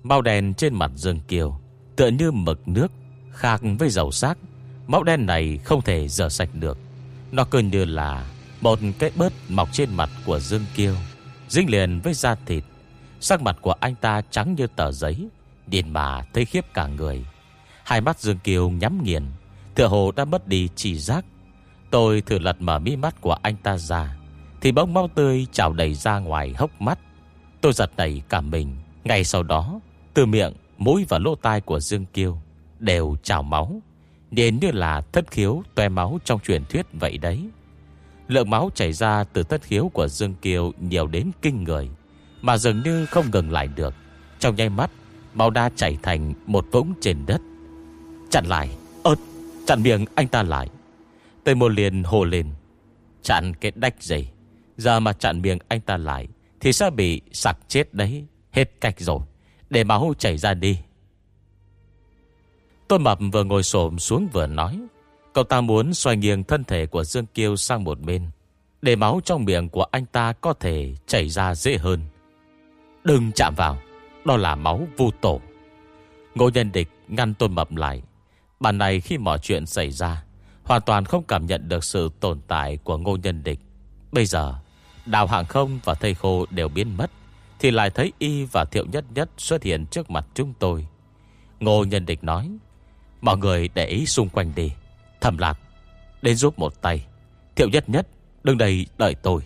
Bao đen trên mặt Dương Kiều Tựa như mực nước, Khác với dầu sắc. Máu đen này không thể rửa sạch được. Nó cứ như là Một cái bớt mọc trên mặt của Dương Kiêu Dính liền với da thịt Sắc mặt của anh ta trắng như tờ giấy Điền mà thấy khiếp cả người. Hai mắt Dương Kiều nhắm nghiền Tựa hồ đã mất đi chỉ giác. Tôi thử lật mở mi mắt của anh ta ra Thì bóng máu tươi trào đầy ra ngoài hốc mắt. Tôi giật đầy cả mình Ngay sau đó Từ miệng, mũi và lỗ tai của Dương Kiêu Đều trào máu đến như là thất khiếu toe máu trong truyền thuyết vậy đấy. Lượng máu chảy ra từ thất khiếu của Dương Kiều nhiều đến kinh người. Mà dường như không ngừng lại được. Trong nháy mắt, Máu đa chảy thành một vũng trên đất. Chặn lại Ơt Chặn miệng anh ta lại. Tây Môn liền hồ lên, Chặn cái đách gì? Giờ mà chặn miệng anh ta lại, Thì sẽ bị sặc chết đấy. Hết cách rồi, Để máu chảy ra đi. Tôn Mập vừa ngồi xổm xuống vừa nói, Cậu ta muốn xoay nghiêng thân thể của Dương Kiêu sang một bên, Để máu trong miệng của anh ta có thể chảy ra dễ hơn. Đừng chạm vào, Đó là máu vô tổ. Ngô nhân địch ngăn Tôn Mập lại. Bạn này khi mọi chuyện xảy ra, Hoàn toàn không cảm nhận được sự tồn tại của ngô nhân địch. Bây giờ, Đào hàng không và thầy khô đều biến mất, Thì lại thấy Y và Thiệu Nhất Nhất xuất hiện trước mặt chúng tôi. Ngô nhân địch nói, Mọi người để ý xung quanh đi. Thầm lạc, Đến giúp một tay. Thiệu nhất nhất Đừng đây đợi tôi.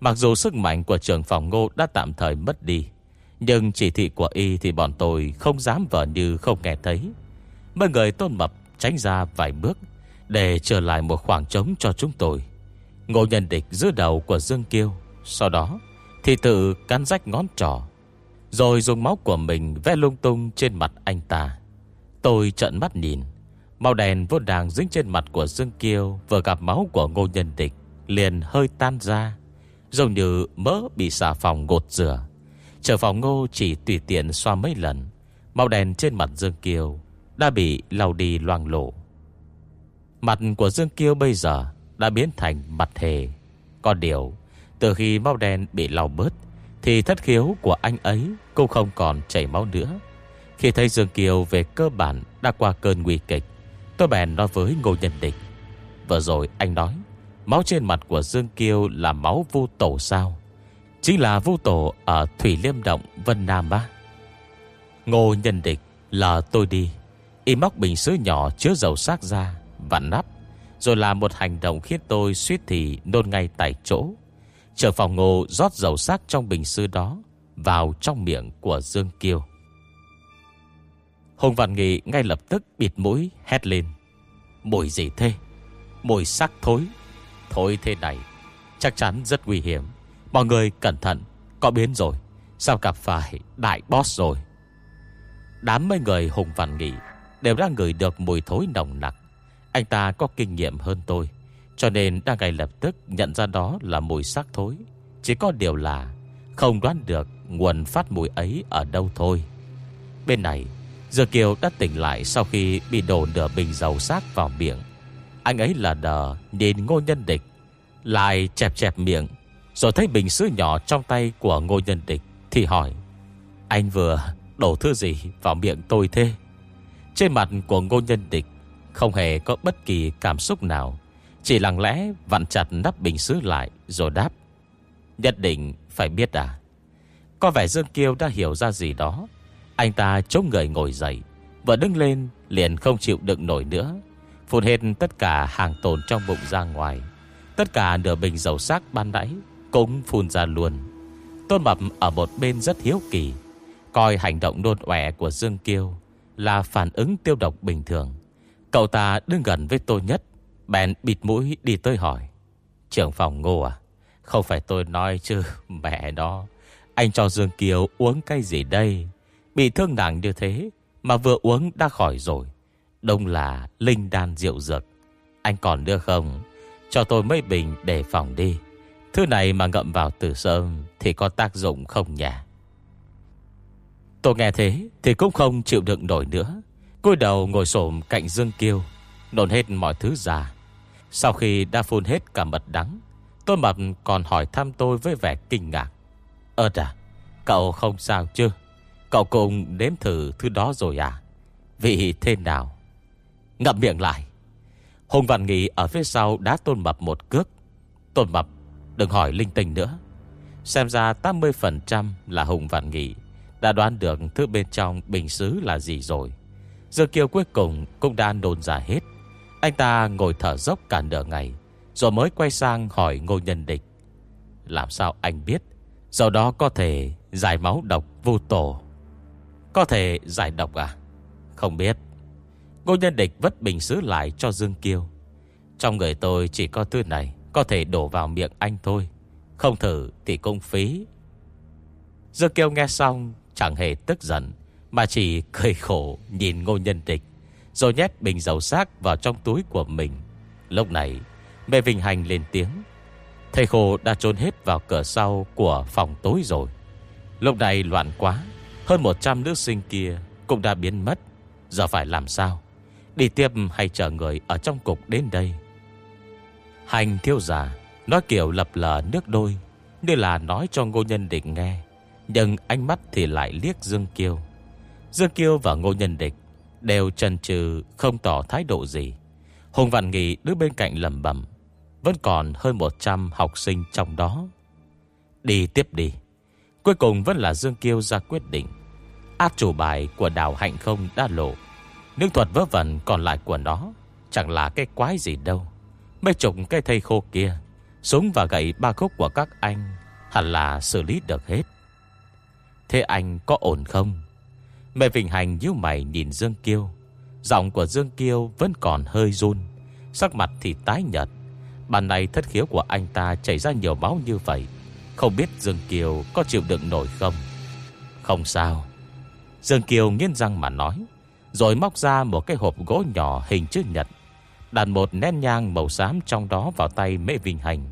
Mặc dù sức mạnh của trưởng phòng ngô đã tạm thời mất đi, Nhưng chỉ thị của y thì bọn tôi không dám vờ như không nghe thấy. Mấy người tôn mập tránh ra vài bước Để trở lại một khoảng trống cho chúng tôi. Ngô nhân địch giữ đầu của Dương Kiêu, Sau đó thì tự cắn rách ngón trỏ, Rồi dùng máu của mình vẽ lung tung trên mặt anh ta. Tôi trận mắt nhìn, Màu đèn vô đàng dính trên mặt của Dương Kiêu Vừa gặp máu của ngô nhân địch Liền hơi tan ra. Giống như mỡ bị xà phòng gột rửa. Trở phòng ngô chỉ tùy tiện xoa mấy lần. Màu đèn trên mặt Dương Kiều Đã bị lau đi loang lộ Mặt của Dương Kiều bây giờ Đã biến thành mặt hề. Có điều, Từ khi màu đen bị lau bớt, Thì thất khiếu của anh ấy Cũng không còn chảy máu nữa. Khi thấy Dương Kiều về cơ bản đã qua cơn nguy kịch, Tôi bèn nói với Ngô Nhân Địch Vừa rồi anh nói Máu trên mặt của Dương Kiêu là máu vu tổ sao Chính là vu tổ ở Thủy Liêm Động, Vân Nam á Ngô Nhân Địch là tôi đi Y móc bình sứ nhỏ chứa dầu xác ra Vặn nắp, Rồi làm một hành động khiến tôi suýt thì nôn ngay tại chỗ Trở phòng ngô rót dầu xác trong bình sứ đó Vào trong miệng của Dương Kiêu Hùng Văn Nghị ngay lập tức bịt mũi, hét lên. Mùi gì thế? Mùi sắc thối. Thối thế này, chắc chắn rất nguy hiểm. Mọi người cẩn thận. Có biến rồi. Sao gặp phải đại boss rồi? Đám mấy người Hùng Văn Nghị đều đang ngửi được mùi thối nồng nặc. Anh ta có kinh nghiệm hơn tôi. Cho nên đang ngay lập tức nhận ra đó là mùi xác thối. Chỉ có điều là không đoán được nguồn phát mùi ấy ở đâu thôi. Bên này Giờ Kiều đã tỉnh lại sau khi bị đổ nửa bình dầu xác vào miệng. Anh ấy là đờ, nhìn ngô nhân địch. Lại chẹp chẹp miệng. Rồi thấy bình sứ nhỏ trong tay của ngô nhân địch. Thì hỏi. Anh vừa đổ thứ gì vào miệng tôi thế? Trên mặt của ngô nhân địch không hề có bất kỳ cảm xúc nào. Chỉ lặng lẽ vặn chặt nắp bình sứ lại rồi đáp. Nhất định phải biết à? Có vẻ Dương Kiêu đã hiểu ra gì đó anh ta chống người ngồi dậy, Vừa đứng lên liền không chịu đựng nổi nữa Phun hết tất cả hàng tồn trong bụng ra ngoài. Tất cả nửa bình dầu sắc ban nãy Cũng phun ra luôn. Tôn Mập ở một bên rất hiếu kỳ, Coi hành động nôn ẻ của Dương Kiêu Là phản ứng tiêu độc bình thường. Cậu ta đứng gần với tôi nhất, Bèn bịt mũi đi tới hỏi, Trưởng phòng ngô à Không phải tôi nói chứ, Mẹ đó Anh cho Dương Kiều uống cái gì đây? Bị thương nặng như thế Mà vừa uống đã khỏi rồi. Đông là linh đan rượu dược. Anh còn đưa không? Cho tôi mấy bình để phòng đi. Thứ này mà ngậm vào từ sớm Thì có tác dụng không nhỉ? Tôi nghe thế Thì cũng không chịu đựng nổi nữa. Cúi đầu ngồi xổm cạnh Dương Kiêu Nôn hết mọi thứ ra. Sau khi đã phun hết cả mật đắng, Tôi mập còn hỏi thăm tôi với vẻ kinh ngạc. Ơ à Cậu không sao chứ? Cậu cùng đếm thử thứ đó rồi à? Vị thế nào? Ngậm miệng lại. Hùng Văn Nghị ở phía sau đá tôn mập một cước. Tôn mập Đừng hỏi linh tinh nữa. Xem ra 80% là Hùng Văn Nghị Đã đoán được thứ bên trong bình xứ là gì rồi. Giờ Kiều cuối cùng cũng đã nôn ra hết. Anh ta ngồi thở dốc cả nửa ngày, Rồi mới quay sang hỏi ngô nhân địch. Làm sao anh biết? Sau đó có thể giải máu độc vô tổ. Có thể giải độc à? Không biết. Ngô nhân địch vất bình xứ lại cho Dương Kiêu. Trong người tôi chỉ có thứ này, Có thể đổ vào miệng anh thôi. Không thử thì công phí. Dương Kiêu nghe xong, Chẳng hề tức giận, Mà chỉ cười khổ nhìn ngô nhân địch, Rồi nhét bình dầu xác vào trong túi của mình. Lúc này Mẹ Vinh Hành lên tiếng. Thầy khổ đã trốn hết vào cửa sau Của phòng tối rồi. Lúc này loạn quá, Hơn 100 nữ sinh kia cũng đã biến mất. Giờ phải làm sao? Đi tiếp hay chờ người ở trong cục đến đây? Hành thiếu giả Nói kiểu lập lờ nước đôi, Như là nói cho ngô nhân địch nghe, Nhưng ánh mắt thì lại liếc Dương Kiêu. Dương Kiêu và ngô nhân địch Đều chần chừ, không tỏ thái độ gì. Hùng Văn Nghị đứng bên cạnh lầm bẩm, Vẫn còn hơn 100 học sinh trong đó. Đi tiếp đi. Cuối cùng vẫn là Dương Kiêu ra quyết định. Át chủ bài của đào hạnh không đã lộ. Những thuật vớ vẩn còn lại của nó, Chẳng là cái quái gì đâu. Mấy chục cái thây khô kia, Súng và gậy ba khúc của các anh, Hẳn là xử lý được hết. Thế anh có ổn không? Mẹ vịnh Hành như mày nhìn Dương Kiêu. Giọng của Dương Kiêu vẫn còn hơi run, Sắc mặt thì tái nhợt. Bàn này thất khiếu của anh ta chảy ra nhiều máu như vậy, Không biết Dương Kiều có chịu đựng nổi không? Không sao. Dương Kiều nghiến răng mà nói. Rồi móc ra một cái hộp gỗ nhỏ hình chữ nhật, Đặt một nén nhang màu xám trong đó vào tay Mễ Vinh Hành,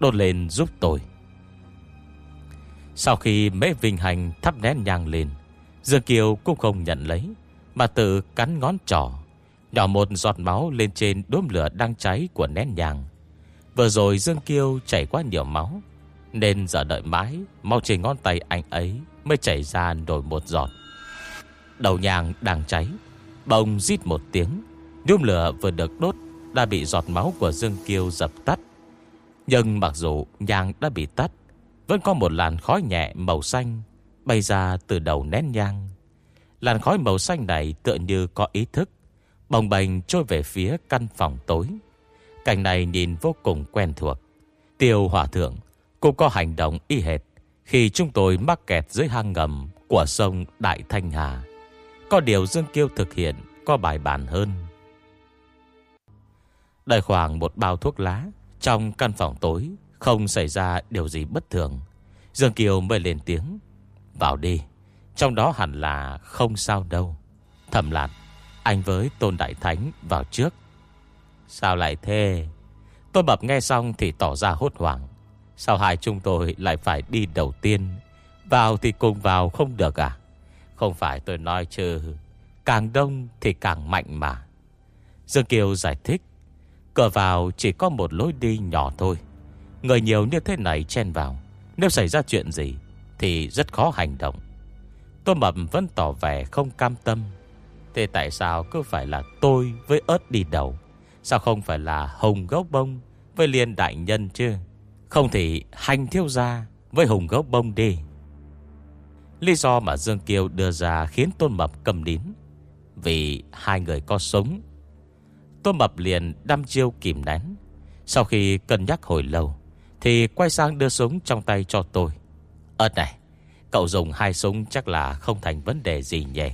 Đốt lên giúp tôi. Sau khi Mễ Vinh Hành thắp nén nhang lên, Dương Kiều cũng không nhận lấy, Mà tự cắn ngón trỏ, Nhỏ một giọt máu lên trên đốm lửa đang cháy của nén nhang. Vừa rồi Dương Kiêu chảy quá nhiều máu, Nên giờ đợi mãi, Mau trên ngón tay anh ấy Mới chảy ra nổi một giọt. Đầu nhang đang cháy. Bông rít một tiếng. Đốm lửa vừa được đốt Đã bị giọt máu của Dương Kiêu dập tắt. Nhưng mặc dù nhang đã bị tắt, Vẫn có một làn khói nhẹ màu xanh Bay ra từ đầu nén nhang. Làn khói màu xanh này tựa như có ý thức, Bồng bềnh trôi về phía căn phòng tối. Cảnh này nhìn vô cùng quen thuộc. Tiêu hỏa thượng Cũng có hành động y hệt Khi chúng tôi mắc kẹt dưới hang ngầm Của sông Đại Thanh Hà. Có điều Dương Kiêu thực hiện Có bài bản hơn. Đợi khoảng một bao thuốc lá Trong căn phòng tối, Không xảy ra điều gì bất thường, Dương Kiều mới lên tiếng, Vào đi, Trong đó hẳn là không sao đâu. Thầm lạt, Anh với Tôn Đại Thánh vào trước. Sao lại thế? Tôi bập nghe xong thì tỏ ra hốt hoảng. Sao hai chúng tôi lại phải đi đầu tiên? Vào thì cùng vào không được à? Không phải tôi nói chứ. Càng đông thì càng mạnh mà. Dương Kiều giải thích, Cửa vào chỉ có một lối đi nhỏ thôi. Người nhiều như thế này chen vào. Nếu xảy ra chuyện gì, Thì rất khó hành động. Tôi mập vẫn tỏ vẻ không cam tâm. Thế tại sao cứ phải là tôi với ớt đi đầu? Sao không phải là hồng gốc bông Với liên đại nhân chứ? Không thì hành thiếu gia Với hồng gốc bông đi. Lý do mà Dương Kiều đưa ra Khiến Tôn Mập cầm nín. Vì hai người có sống, Tôn Mập liền đâm chiêu kìm nén. Sau khi cân nhắc hồi lâu, Thì quay sang đưa súng trong tay cho tôi. Ơt này, Cậu dùng hai súng chắc là không thành vấn đề gì nhỉ?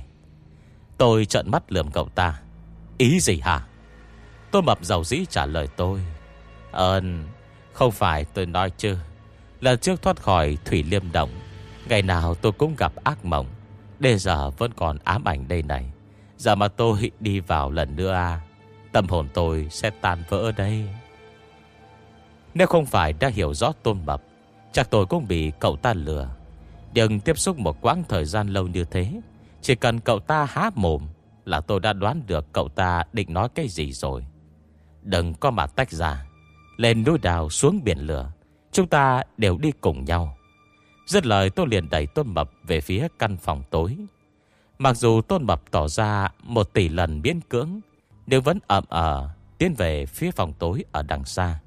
Tôi trợn mắt lườm cậu ta. Ý gì hả? Tôn mập giàu dĩ trả lời tôi. Ơn Không phải tôi nói chứ. Lần trước thoát khỏi Thủy Liêm Động Ngày nào tôi cũng gặp ác mộng. Đến giờ vẫn còn ám ảnh đây này. Giờ mà tôi đi vào lần nữa à Tâm hồn tôi sẽ tan vỡ đây. Nếu không phải đã hiểu rõ tôn mập, Chắc tôi cũng bị cậu ta lừa. Đừng tiếp xúc một quãng thời gian lâu như thế, Chỉ cần cậu ta há mồm Là tôi đã đoán được cậu ta định nói cái gì rồi. Đừng có mà tách ra. Lên núi đào xuống biển lửa, Chúng ta đều đi cùng nhau. Rất lời tôi liền đẩy Tôn Mập Về phía căn phòng tối. Mặc dù Tôn Mập tỏ ra Một tỷ lần biến cưỡng đều vẫn ậm ờ Tiến về phía phòng tối ở đằng xa.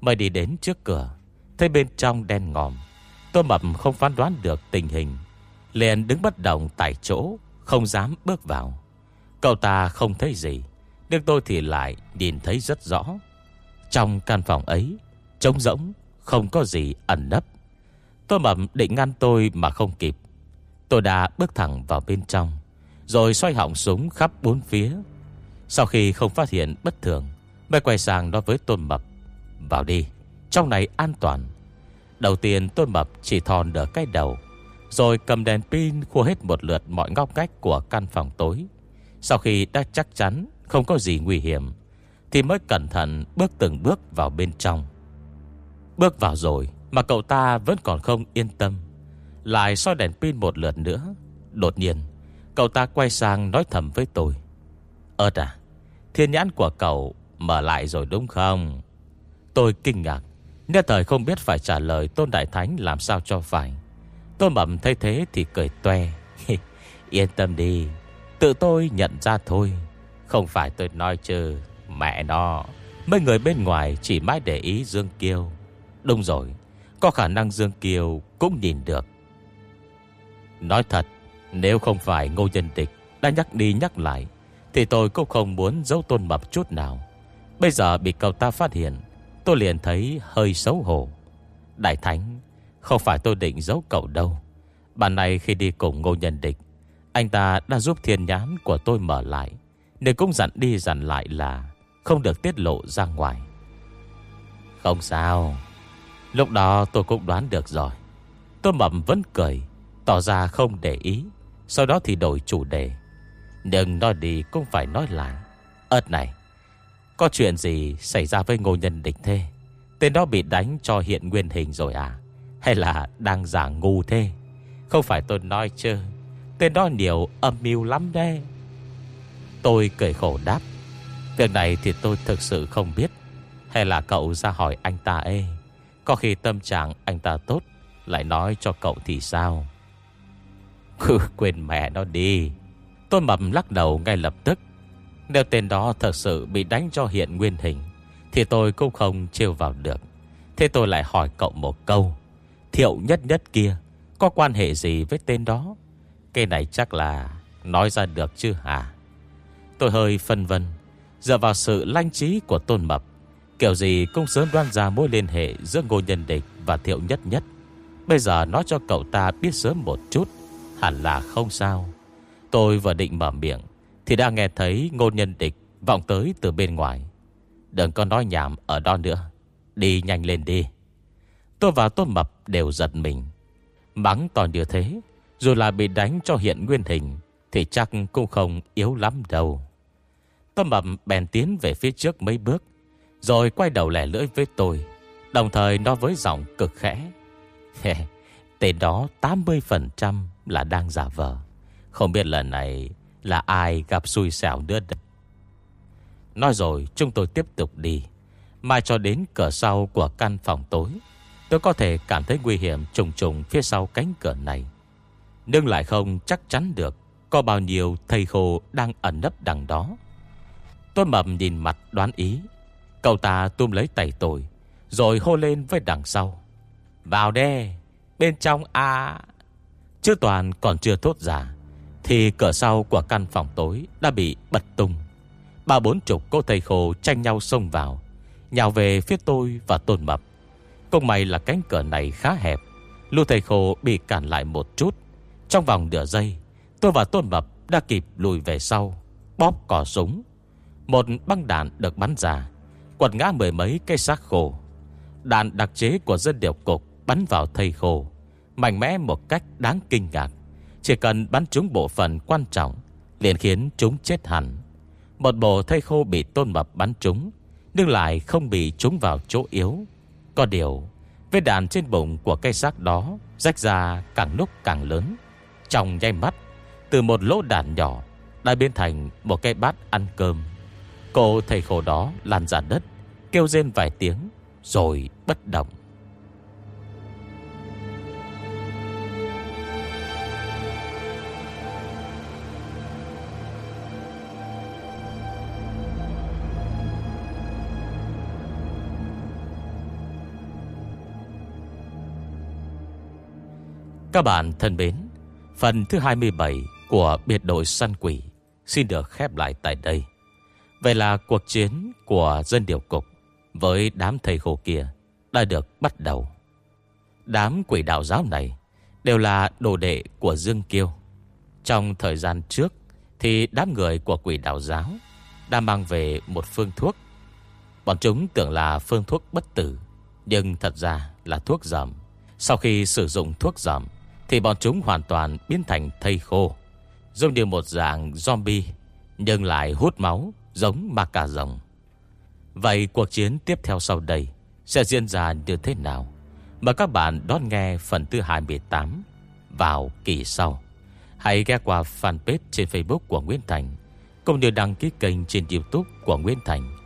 Mới đi đến trước cửa, Thấy bên trong đen ngòm, Tôn Mập không phán đoán được tình hình. Liền đứng bất động tại chỗ, Không dám bước vào. Cậu ta không thấy gì, Nhưng tôi thì lại nhìn thấy rất rõ. Trong căn phòng ấy, Trống rỗng, Không có gì ẩn nấp. Tôn Mập định ngăn tôi mà không kịp. Tôi đã bước thẳng vào bên trong, Rồi xoay họng súng khắp bốn phía. Sau khi không phát hiện bất thường, Mới quay sang nói với Tôn Mập, Vào đi, Trong này an toàn. Đầu tiên, Tôn Mập chỉ thòn đỡ cái đầu, Rồi cầm đèn pin khua hết một lượt mọi ngóc ngách của căn phòng tối. Sau khi đã chắc chắn không có gì nguy hiểm, Thì mới cẩn thận bước từng bước vào bên trong. Bước vào rồi mà cậu ta vẫn còn không yên tâm. Lại soi đèn pin một lượt nữa. Đột nhiên, Cậu ta quay sang nói thầm với tôi. Ơt à Thiên nhãn của cậu mở lại rồi đúng không? Tôi kinh ngạc. Nhất thời không biết phải trả lời Tôn Đại Thánh làm sao cho phải. Tôn Mậm thấy thế thì cười toe. Yên tâm đi, Tự tôi nhận ra thôi. Không phải tôi nói chứ, Mẹ nó. Mấy người bên ngoài chỉ mãi để ý Dương Kiêu. Đúng rồi có khả năng Dương Kiều cũng nhìn được. Nói thật, Nếu không phải ngô nhân địch Đã nhắc đi nhắc lại, Thì tôi cũng không muốn giấu tôn mập chút nào. Bây giờ bị cậu ta phát hiện, Tôi liền thấy hơi xấu hổ. Đại Thánh, Không phải tôi định giấu cậu đâu. Bạn này khi đi cùng ngô nhân địch, Anh ta đã giúp thiên nhãn của tôi mở lại, Nên cũng dặn đi dặn lại là Không được tiết lộ ra ngoài. Không sao. Lúc đó tôi cũng đoán được rồi. Tôi mầm vẫn cười, Tỏ ra không để ý. Sau đó thì đổi chủ đề. Đừng nói đi cũng phải nói lại. Ơt này, Có chuyện gì xảy ra với ngô nhân địch thế? Tên đó bị đánh cho hiện nguyên hình rồi à? Hay là đang giả ngu thế? Không phải tôi nói chứ. Tên đó nhiều âm mưu lắm đấy. Tôi cười khổ đáp. Việc này thì tôi thực sự không biết. Hay là cậu ra hỏi anh ta ê có khi tâm trạng anh ta tốt, Lại nói cho cậu thì sao? Cứ quên mẹ nó đi. Tôn mập lắc đầu ngay lập tức. Nếu tên đó thật sự bị đánh cho hiện nguyên hình, Thì tôi cũng không trêu vào được. Thế tôi lại hỏi cậu một câu. Thiệu nhất nhất kia, Có quan hệ gì với tên đó? Cái này chắc là Nói ra được chứ hả? Tôi hơi phân vân. Dựa vào sự lanh trí của tôn mập Kiểu gì cũng sớm đoán ra mối liên hệ Giữa Ngô Nhân Địch và Thiệu Nhất Nhất. Bây giờ nói cho cậu ta biết sớm một chút, Hẳn là không sao. Tôi vừa định mở miệng, Thì đã nghe thấy Ngô Nhân Địch Vọng tới từ bên ngoài. Đừng có nói nhảm ở đó nữa, Đi nhanh lên đi. Tôi và Tôn Mập đều giật mình. Mắng to như thế, Dù là bị đánh cho hiện nguyên hình, Thì chắc cũng không yếu lắm đâu. Tôn Mập bèn tiến về phía trước mấy bước rồi quay đầu lẻ lưỡi với tôi, Đồng thời nói với giọng cực khẽ. Tên đó 80% là đang giả vờ. Không biết lần này Là ai gặp xui xẻo nữa đây. Nói rồi, chúng tôi tiếp tục đi. Mai cho đến cửa sau của căn phòng tối, Tôi có thể cảm thấy nguy hiểm trùng trùng phía sau cánh cửa này. Nhưng lại không chắc chắn được Có bao nhiêu thầy khô đang ẩn nấp đằng đó. Tôi mầm nhìn mặt đoán ý. Cậu ta tùm lấy tay tôi, Rồi hô lên với đằng sau. Vào đe, Bên trong à Chứ toàn còn chưa thốt ra, Thì cửa sau của căn phòng tối Đã bị bật tung. Ba bốn chục cô thầy khổ tranh nhau xông vào, Nhào về phía tôi và tôn mập. Công may là cánh cửa này khá hẹp Lưu thầy khổ bị cản lại một chút. Trong vòng nửa giây, Tôi và tôn mập đã kịp lùi về sau, Bóp cỏ súng. Một băng đạn được bắn ra Quật ngã mười mấy cây xác khô. Đạn đặc chế của dân điều cục Bắn vào thây khô, Mạnh mẽ một cách đáng kinh ngạc. Chỉ cần bắn trúng bộ phận quan trọng, liền khiến chúng chết hẳn. Một bộ thây khô bị tôn mập bắn trúng, Nhưng lại không bị trúng vào chỗ yếu. Có điều, Vết đạn trên bụng của cây xác đó Rách ra càng lúc càng lớn. Trong nháy mắt, Từ một lỗ đạn nhỏ Đã biến thành một cây bát ăn cơm. Cô thầy khổ đó lan ra đất, Kêu rên vài tiếng, Rồi bất động. Các bạn thân mến, Phần thứ 27 của biệt đội săn quỷ Xin được khép lại tại đây. Vậy là cuộc chiến của dân điều cục Với đám thầy khổ kia Đã được bắt đầu. Đám quỷ đạo giáo này Đều là đồ đệ của Dương Kiêu. Trong thời gian trước Thì đám người của quỷ đạo giáo Đã mang về một phương thuốc. Bọn chúng tưởng là phương thuốc bất tử, Nhưng thật ra là thuốc giảm. Sau khi sử dụng thuốc giảm thì bọn chúng hoàn toàn biến thành thây khô, Giống như một dạng zombie, Nhưng lại hút máu Giống mà cả rồng. Vậy cuộc chiến tiếp theo sau đây Sẽ diễn ra như thế nào? Mời các bạn đón nghe phần thứ 28 Vào kỳ sau. Hãy ghé qua fanpage trên Facebook của Nguyễn Thành, Cũng như đăng ký kênh trên Youtube của Nguyễn Thành.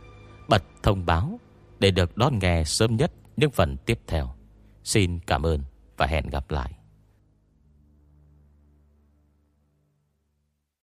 Bật thông báo Để được đón nghe sớm nhất những phần tiếp theo. Xin cảm ơn và hẹn gặp lại.